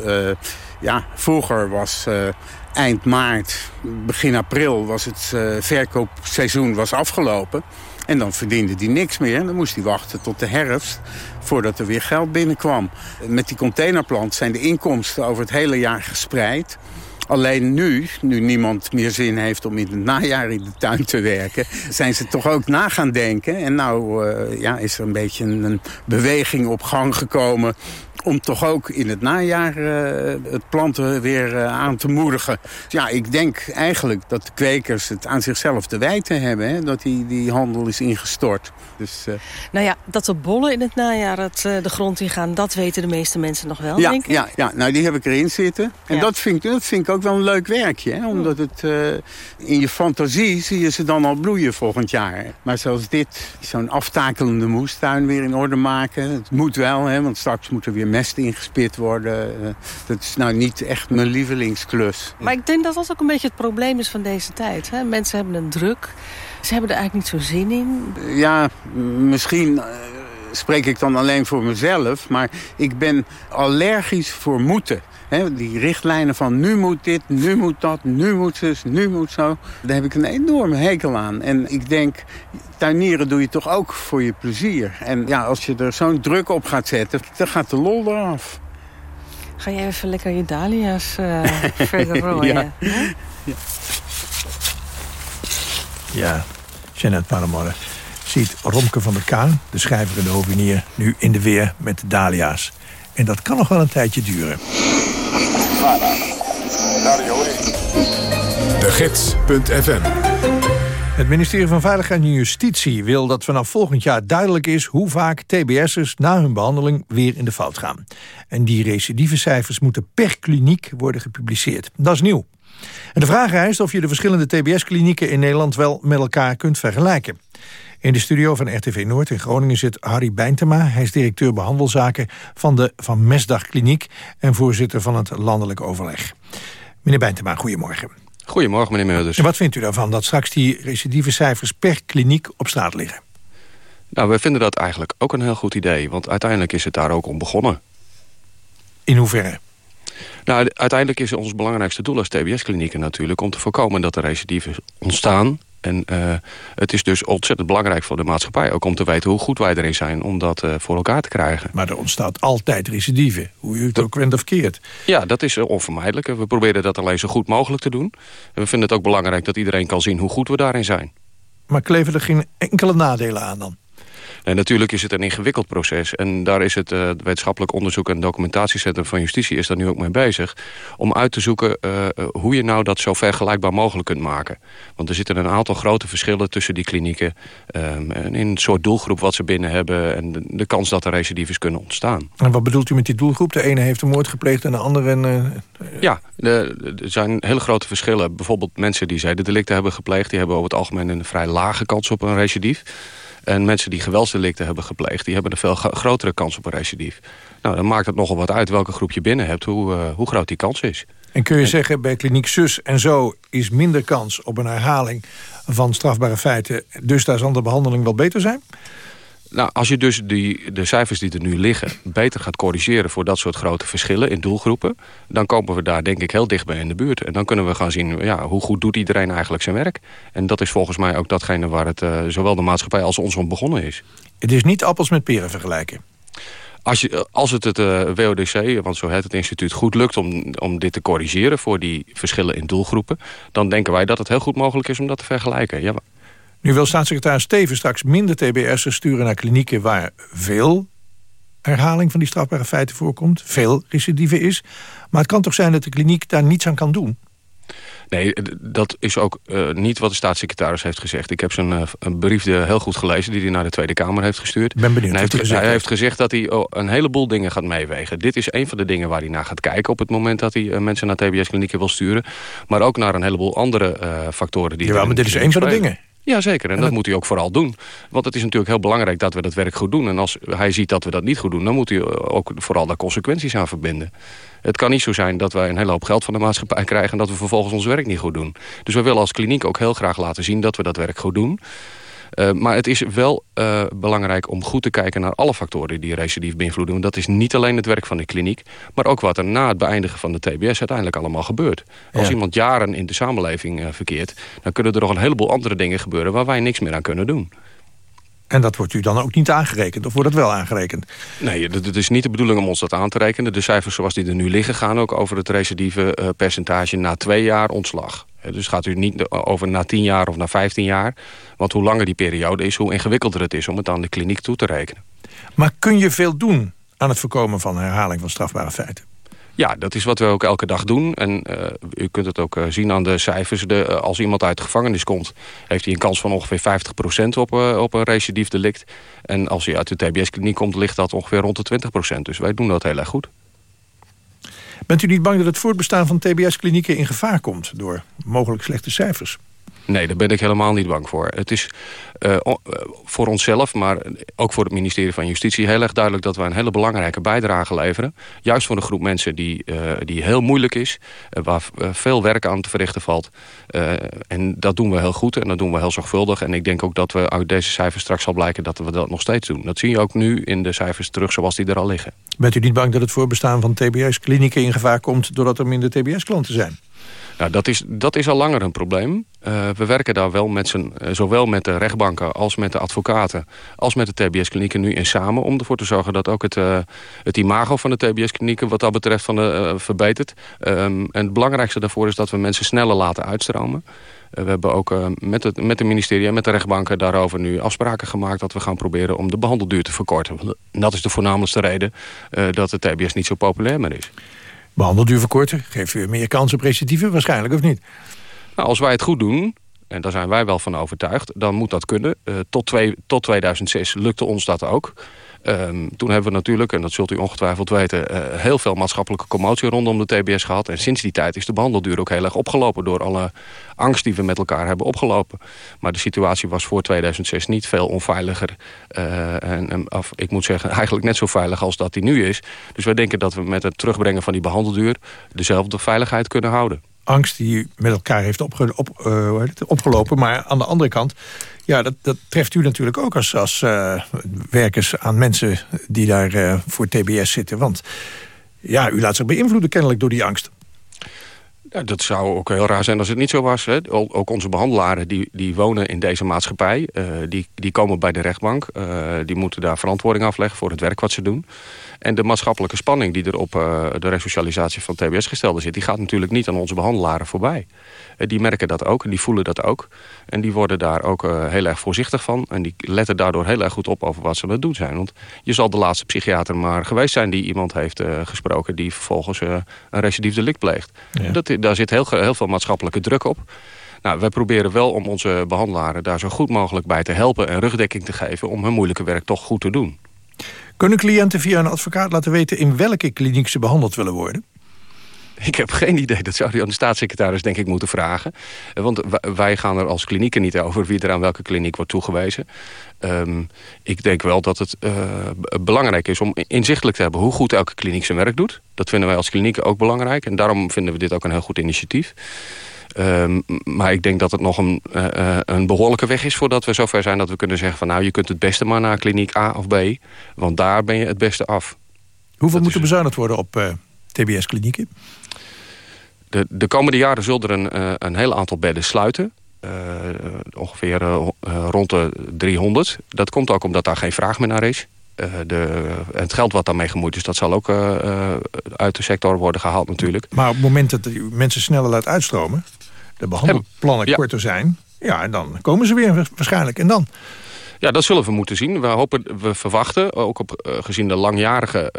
[SPEAKER 32] ja, vroeger was eh, eind maart, begin april... was het eh, verkoopseizoen was afgelopen. En dan verdiende hij niks meer. En dan moest hij wachten tot de herfst voordat er weer geld binnenkwam. Met die containerplant zijn de inkomsten over het hele jaar gespreid. Alleen nu, nu niemand meer zin heeft om in het najaar in de tuin te werken... zijn ze toch ook na gaan denken. En nou eh, ja, is er een beetje een, een beweging op gang gekomen om toch ook in het najaar eh, het planten weer eh, aan te moedigen. Ja, ik denk eigenlijk dat de kwekers het aan zichzelf te wijten hebben... Hè, dat die, die handel is ingestort. Dus, eh,
[SPEAKER 30] Nou ja, dat de bollen in het najaar het, de grond ingaan... dat weten de meeste mensen nog wel,
[SPEAKER 32] ja,
[SPEAKER 30] denk ik.
[SPEAKER 32] ja, ja, nou die heb ik erin zitten. En
[SPEAKER 30] Ja.
[SPEAKER 32] dat, vind ik, dat vind ik ook wel een leuk werkje. Hè? Omdat het eh, in je fantasie zie je ze dan al bloeien volgend jaar. Maar zoals dit, zo'n aftakelende moestuin weer in orde maken. Het moet wel, hè, want straks moet er weer mest ingespit worden. Eh, dat is nou niet echt mijn lievelingsklus.
[SPEAKER 30] Maar ik denk dat dat ook een beetje het probleem is van deze tijd. Hè? Mensen hebben een druk. Ze hebben er eigenlijk niet zo zin in.
[SPEAKER 32] Ja, misschien eh, spreek ik dan alleen voor mezelf. Maar ik ben allergisch voor moeten. Die richtlijnen van nu moet dit, nu moet dat, nu moet zus, nu moet zo. Daar heb ik een enorme hekel aan. En ik denk, tuinieren doe je toch ook voor je plezier. En ja, als je er zo'n druk op gaat zetten, dan gaat de lol eraf.
[SPEAKER 30] Ga je even lekker je dahlia's eh verder rooien?
[SPEAKER 32] Ja.
[SPEAKER 2] Ja, Jeanette Paramore ziet Romke van der Kaan, de schrijver en de hovenier... nu in de weer met de dahlia's. En dat kan nog wel een tijdje duren.
[SPEAKER 1] De Gids.fm
[SPEAKER 2] Het ministerie van Veiligheid en Justitie wil dat vanaf volgend jaar duidelijk is... hoe vaak TBS'ers na hun behandeling weer in de fout gaan. En die recidivecijfers moeten per kliniek worden gepubliceerd. Dat is nieuw. En de vraag rijst of je de verschillende TBS-klinieken in Nederland wel met elkaar kunt vergelijken. In de studio van RTV Noord in Groningen zit Harry Bijntema. Hij is directeur behandelzaken van de Van Mesdag Kliniek... en voorzitter van het Landelijk Overleg. Meneer Bijntema, goedemorgen.
[SPEAKER 33] Goedemorgen, meneer Meurders.
[SPEAKER 2] En wat vindt u daarvan dat straks die recidivecijfers per kliniek op straat liggen?
[SPEAKER 33] Nou, wij vinden dat eigenlijk ook een heel goed idee. Want uiteindelijk is het daar ook om begonnen.
[SPEAKER 2] In hoeverre?
[SPEAKER 33] Nou, uiteindelijk is ons belangrijkste doel als TBS-klinieken natuurlijk... om te voorkomen dat er recidives ontstaan. En uh, het is dus ontzettend belangrijk voor de maatschappij... ook om te weten hoe goed wij erin zijn om dat uh, voor elkaar te krijgen.
[SPEAKER 2] Maar er ontstaat altijd recidive, hoe u het ook went of keert.
[SPEAKER 33] Ja, dat is onvermijdelijk. We proberen dat alleen zo goed mogelijk te doen. En we vinden het ook belangrijk dat iedereen kan zien hoe goed we daarin zijn.
[SPEAKER 2] Maar kleven er geen enkele nadelen aan dan?
[SPEAKER 33] Nee, natuurlijk is het een ingewikkeld proces. En daar is het, uh, het wetenschappelijk onderzoek en documentatiecentrum van Justitie is daar nu ook mee bezig. Om uit te zoeken uh, hoe je nou dat zo vergelijkbaar mogelijk kunt maken. Want er zitten een aantal grote verschillen tussen die klinieken. Um, en in het soort doelgroep wat ze binnen hebben. En de, de kans dat er recidives kunnen ontstaan.
[SPEAKER 2] En wat bedoelt u met die doelgroep? De ene heeft een moord gepleegd en de andere... Een, uh,
[SPEAKER 33] ja, de, er zijn hele grote verschillen. Bijvoorbeeld mensen die zedendelicten hebben gepleegd. Die hebben over het algemeen een vrij lage kans op een recidief. En mensen die geweldsdelicten hebben gepleegd... die hebben een veel grotere kans op een recidief. Nou, dan maakt het nogal wat uit welke groep je binnen hebt... hoe, uh, hoe groot die kans is.
[SPEAKER 2] En kun je zeggen, bij kliniek zus en zo... is minder kans op een herhaling van strafbare feiten... dus daar zal de behandeling wel beter zijn?
[SPEAKER 33] Nou, als je dus die, de cijfers die er nu liggen... beter gaat corrigeren voor dat soort grote verschillen in doelgroepen... dan komen we daar denk ik heel dichtbij in de buurt. En dan kunnen we gaan zien ja, hoe goed doet iedereen eigenlijk zijn werk. En dat is volgens mij ook datgene waar het uh, zowel de maatschappij als ons om begonnen is.
[SPEAKER 2] Het is niet appels met peren vergelijken.
[SPEAKER 33] Als, je, als het het uh, WODC, want zo heet het instituut, goed lukt om, om dit te corrigeren... voor die verschillen in doelgroepen... dan denken wij dat het heel goed mogelijk is om dat te vergelijken. Ja,
[SPEAKER 2] nu wil staatssecretaris Steven straks minder TBS'ers sturen naar klinieken... waar veel herhaling van die strafbare feiten voorkomt. Veel recidive is. Maar het kan toch zijn dat de kliniek daar niets aan kan doen?
[SPEAKER 33] Nee, dat is ook uh, niet wat de staatssecretaris heeft gezegd. Ik heb zijn uh, brief heel goed gelezen die hij naar de Tweede Kamer heeft gestuurd.
[SPEAKER 2] ben benieuwd.
[SPEAKER 33] Hij, heeft,
[SPEAKER 2] gezegd,
[SPEAKER 33] hij heeft gezegd dat hij oh, een heleboel dingen gaat meewegen. Dit is een van de dingen waar hij naar gaat kijken op het moment dat hij uh, mensen naar TBS-klinieken wil sturen. Maar ook naar een heleboel andere factoren. Die
[SPEAKER 2] Jawel, maar dit is een van de dingen.
[SPEAKER 33] Ja, zeker. En, en dat, moet hij ook vooral doen. Want het is natuurlijk heel belangrijk dat we dat werk goed doen. En als hij ziet dat we dat niet goed doen... dan moet hij ook vooral daar consequenties aan verbinden. Het kan niet zo zijn dat wij een hele hoop geld van de maatschappij krijgen... en dat we vervolgens ons werk niet goed doen. Dus we willen als kliniek ook heel graag laten zien dat we dat werk goed doen. Uh, maar het is wel uh, belangrijk om goed te kijken naar alle factoren die recidief beïnvloeden. Want dat is niet alleen het werk van de kliniek, maar ook wat er na het beëindigen van de TBS uiteindelijk allemaal gebeurt. Als ja. iemand jaren in de samenleving uh, verkeert, dan kunnen er nog een heleboel andere dingen gebeuren waar wij niks meer aan kunnen doen.
[SPEAKER 2] En dat wordt u dan ook niet aangerekend? Of wordt dat wel aangerekend?
[SPEAKER 33] Nee, het is niet de bedoeling om ons dat aan te rekenen. De cijfers zoals die er nu liggen gaan ook over het recidieve percentage na twee jaar ontslag. Dus gaat u niet over na 10 jaar of na 15 jaar. Want hoe langer die periode is, hoe ingewikkelder het is om het aan de kliniek toe te rekenen.
[SPEAKER 2] Maar kun je veel doen aan het voorkomen van herhaling van strafbare feiten?
[SPEAKER 33] Ja, dat is wat we ook elke dag doen. En uh, u kunt het ook uh, zien aan de cijfers. De, uh, als iemand uit de gevangenis komt... heeft hij een kans van ongeveer 50% op, op een recidief delict. En als hij uit de TBS-kliniek komt... ligt dat ongeveer rond de 20%. Dus wij doen dat heel erg goed.
[SPEAKER 2] Bent u niet bang dat het voortbestaan van TBS-klinieken in gevaar komt... door mogelijk slechte cijfers?
[SPEAKER 33] Nee, daar ben ik helemaal niet bang voor. Het is uh, voor onszelf, maar ook voor het ministerie van Justitie... heel erg duidelijk dat we een hele belangrijke bijdrage leveren. Juist voor een groep mensen die, uh, die heel moeilijk is... Waar veel werk aan te verrichten valt. en dat doen we heel goed en dat doen we heel zorgvuldig. En ik denk ook dat we uit deze cijfers straks zal blijken... dat we dat nog steeds doen. Dat zie je ook nu in de cijfers terug zoals die er al liggen.
[SPEAKER 2] Bent u niet bang dat het voorbestaan van TBS-klinieken in gevaar komt... doordat er minder TBS-klanten zijn?
[SPEAKER 33] Nou, dat is, dat is al langer een probleem. Uh, we werken daar wel met z'n, uh, zowel met de rechtbanken als met de advocaten... als met de TBS-klinieken nu in samen... om ervoor te zorgen dat ook het, uh, het imago van de TBS-klinieken... wat dat betreft van de, verbetert. Um, en het belangrijkste daarvoor is dat we mensen sneller laten uitstromen. we hebben ook met, het, met de ministerie en met de rechtbanken daarover nu afspraken gemaakt... dat we gaan proberen om de behandelduur te verkorten. Dat is de voornaamste reden dat de TBS niet zo populair meer is.
[SPEAKER 2] Behandelduur verkorten, geeft u meer kans op recidieven waarschijnlijk, of niet?
[SPEAKER 33] Nou, als wij het goed doen, en daar zijn wij wel van overtuigd... dan moet dat kunnen. Uh, tot, twee, tot 2006 lukte ons dat ook. Um, toen hebben we natuurlijk, en dat zult u ongetwijfeld weten... Uh, heel veel maatschappelijke commotie rondom de TBS gehad. En sinds die tijd is de behandelduur ook heel erg opgelopen... door alle angst die we met elkaar hebben opgelopen. Maar de situatie was voor 2006 niet veel onveiliger. Uh, en, of, ik moet zeggen, eigenlijk net zo veilig als dat die nu is. Dus wij denken dat we met het terugbrengen van die behandelduur... dezelfde veiligheid kunnen houden
[SPEAKER 2] angst die met elkaar heeft het, opgelopen. Maar aan de andere kant, ja, dat, dat treft u natuurlijk ook als, als uh, werkers aan mensen die daar uh, voor TBS zitten. Want ja, u laat zich beïnvloeden kennelijk door die angst.
[SPEAKER 33] Ja, dat zou ook heel raar zijn als het niet zo was. Hè. Ook onze behandelaren die, die wonen in deze maatschappij. Uh, die, die komen bij de rechtbank. Uh, die moeten daar verantwoording afleggen voor het werk wat ze doen. En de maatschappelijke spanning die er op uh, de resocialisatie van TBS-gestelden zit... die gaat natuurlijk niet aan onze behandelaren voorbij. die merken dat ook en die voelen dat ook. En die worden daar ook heel erg voorzichtig van. En die letten daardoor heel erg goed op over wat ze aan het doen zijn. Want je zal de laatste psychiater maar geweest zijn... die iemand heeft gesproken die vervolgens een recidief delict pleegt. Ja. Dat, daar zit heel, veel maatschappelijke druk op. Nou, wij proberen wel om onze behandelaren daar zo goed mogelijk bij te helpen... en rugdekking te geven om hun moeilijke werk toch goed te doen.
[SPEAKER 2] Kunnen cliënten via een advocaat laten weten... in welke kliniek ze behandeld willen worden?
[SPEAKER 33] Ik heb geen idee. Dat zou hij aan de staatssecretaris denk ik moeten vragen. Eh, Want wij gaan er als klinieken niet over wie er aan welke kliniek wordt toegewezen. Ehm, ik denk wel dat het eh, belangrijk is om inzichtelijk te hebben... hoe goed elke kliniek zijn werk doet. Dat vinden wij als klinieken ook belangrijk. En daarom vinden we dit ook een heel goed initiatief. Ehm, maar ik denk dat het nog een, eh, een behoorlijke weg is... voordat we zover zijn dat we kunnen zeggen van... nou, je kunt het beste maar naar kliniek A of B. Want daar ben je het beste af.
[SPEAKER 2] Hoeveel moet er bezuinigd worden op TBS-klinieken?
[SPEAKER 33] De, de komende jaren zullen er een, eh, een heel aantal bedden sluiten. Eh, ongeveer eh, eh, rond de 300. Dat komt ook omdat daar geen vraag meer naar is. Eh, de, het geld wat daarmee gemoeid is, dat zal ook uit de sector worden gehaald natuurlijk.
[SPEAKER 2] Maar op het moment dat u mensen sneller laat uitstromen... de behandelplannen korter zijn... ja, en dan komen ze weer waarschijnlijk. En dan?
[SPEAKER 33] Ja, dat zullen we moeten zien. We, hopen, we verwachten, ook op, gezien de langjarige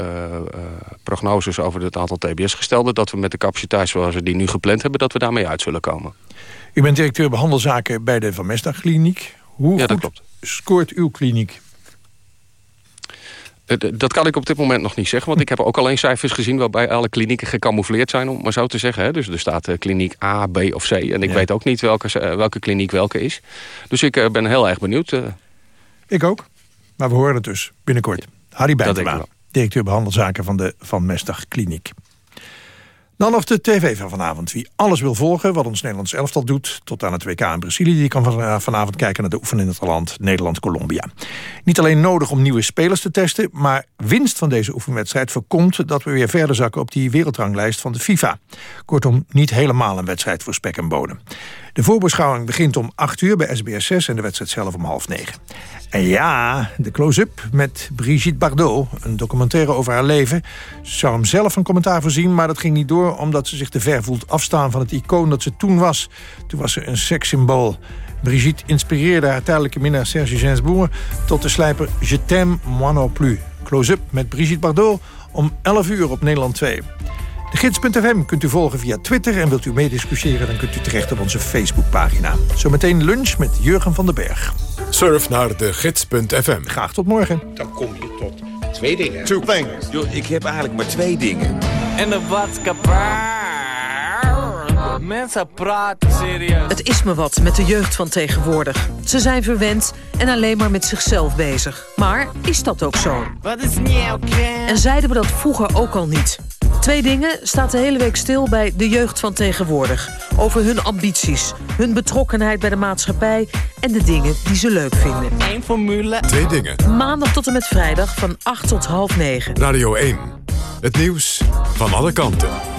[SPEAKER 33] prognoses over het aantal TBS-gestelden... dat we met de capaciteit zoals we die nu gepland hebben... dat we daarmee uit zullen komen.
[SPEAKER 2] U bent directeur behandelzaken bij de Van Mestdag kliniek. Hoe
[SPEAKER 33] Ja, dat
[SPEAKER 2] goed
[SPEAKER 33] klopt.
[SPEAKER 2] scoort uw kliniek?
[SPEAKER 33] Eh, Dat kan ik op dit moment nog niet zeggen, want ik heb ook alleen cijfers gezien waarbij alle klinieken gecamoufleerd zijn, om maar zo te zeggen. Hè. Dus er staat eh, kliniek A, B of C en ik weet ook niet welke, eh, welke kliniek welke is. Dus ik ben heel erg benieuwd.
[SPEAKER 2] Ik ook. Maar we horen het dus binnenkort. Harry
[SPEAKER 33] wel.
[SPEAKER 2] Directeur behandelzaken van de Van Mestdag kliniek. Dan nog de tv van vanavond. Wie alles wil volgen wat ons Nederlands elftal doet... tot aan het WK in Brazilië, die kan eh, vanavond kijken... naar de oefening in het land Nederland-Colombia. Niet alleen nodig om nieuwe spelers te testen... maar winst van deze oefenwedstrijd voorkomt... dat we weer verder zakken op die wereldranglijst van de FIFA. Kortom, niet helemaal een wedstrijd voor spek en bonen. De voorbeschouwing begint om 8 uur bij SBS 6... en de wedstrijd zelf om half negen. En ja, de close-up met Brigitte Bardot, een documentaire over haar leven. Ze zou hem zelf een commentaar voorzien, maar dat ging niet door... omdat ze zich te ver voelt afstaan van het icoon dat ze toen was. Toen was ze een sekssymbool. Brigitte inspireerde haar tijdelijke minnaar Serge Gainsbourg... tot de slijper Je t'aime, moi non plus. Close-up met Brigitte Bardot om 11 uur op Nederland 2. De gids.fm kunt u volgen via Twitter... en wilt u meediscussiëren, dan kunt u terecht op onze Facebookpagina. Zometeen lunch met Jurgen van den Berg.
[SPEAKER 1] Surf naar de gids.fm.
[SPEAKER 2] Graag tot morgen.
[SPEAKER 34] Dan kom je tot twee dingen. Two things. Yo, ik heb eigenlijk maar twee dingen.
[SPEAKER 35] En de maatschappij. Mensen praten serieus.
[SPEAKER 36] Het is me wat met de jeugd van tegenwoordig. Ze zijn verwend en alleen maar met zichzelf bezig. Maar is dat ook zo?
[SPEAKER 35] Wat is niet oké?
[SPEAKER 36] En zeiden we dat vroeger ook al niet? Twee dingen staat de hele week stil bij de jeugd van tegenwoordig. Over hun ambities, hun betrokkenheid bij de maatschappij... en de dingen die ze leuk vinden.
[SPEAKER 35] Eén formule.
[SPEAKER 1] Twee dingen.
[SPEAKER 36] Maandag tot en met vrijdag van 8 tot half 9.
[SPEAKER 1] Radio 1. Het nieuws van alle kanten.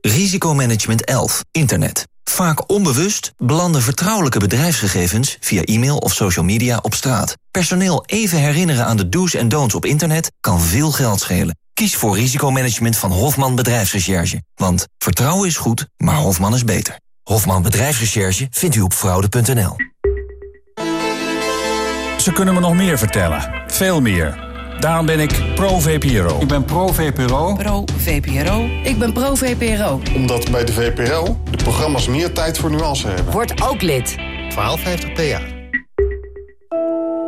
[SPEAKER 37] Risicomanagement 11. Internet. Vaak onbewust belanden vertrouwelijke bedrijfsgegevens via e-mail of social media op straat. Personeel even herinneren aan de do's en don'ts op internet kan veel geld schelen. Kies voor risicomanagement van Hofman Bedrijfsrecherche. Want vertrouwen is goed, maar Hofman is beter. Hofman Bedrijfsrecherche vindt u op fraude.nl.
[SPEAKER 38] Ze kunnen me nog meer vertellen. Veel meer. Daarom ben ik pro-VPRO. Ik ben pro-VPRO.
[SPEAKER 39] Pro-VPRO. Ik ben pro-VPRO.
[SPEAKER 40] Omdat bij de VPRO de programma's meer tijd voor nuance hebben.
[SPEAKER 39] Word ook lid.
[SPEAKER 40] 1250 per jaar.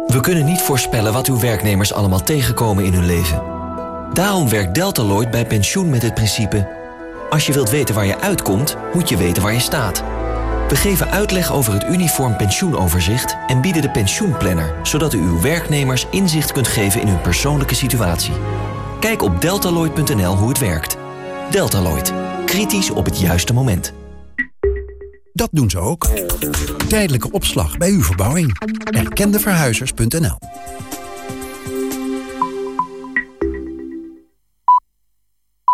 [SPEAKER 37] We kunnen niet voorspellen wat uw werknemers allemaal tegenkomen in hun leven. Daarom werkt Deltaloid bij pensioen met het principe... als je wilt weten waar je uitkomt, moet je weten waar je staat. We geven uitleg over het uniform pensioenoverzicht... en bieden de pensioenplanner, zodat u uw werknemers inzicht kunt geven in hun persoonlijke situatie. Kijk op deltaloid.nl hoe het werkt. Deltaloid. Kritisch op het juiste moment.
[SPEAKER 41] Dat doen ze ook. Tijdelijke opslag bij uw verbouwing. Erkendeverhuizers.nl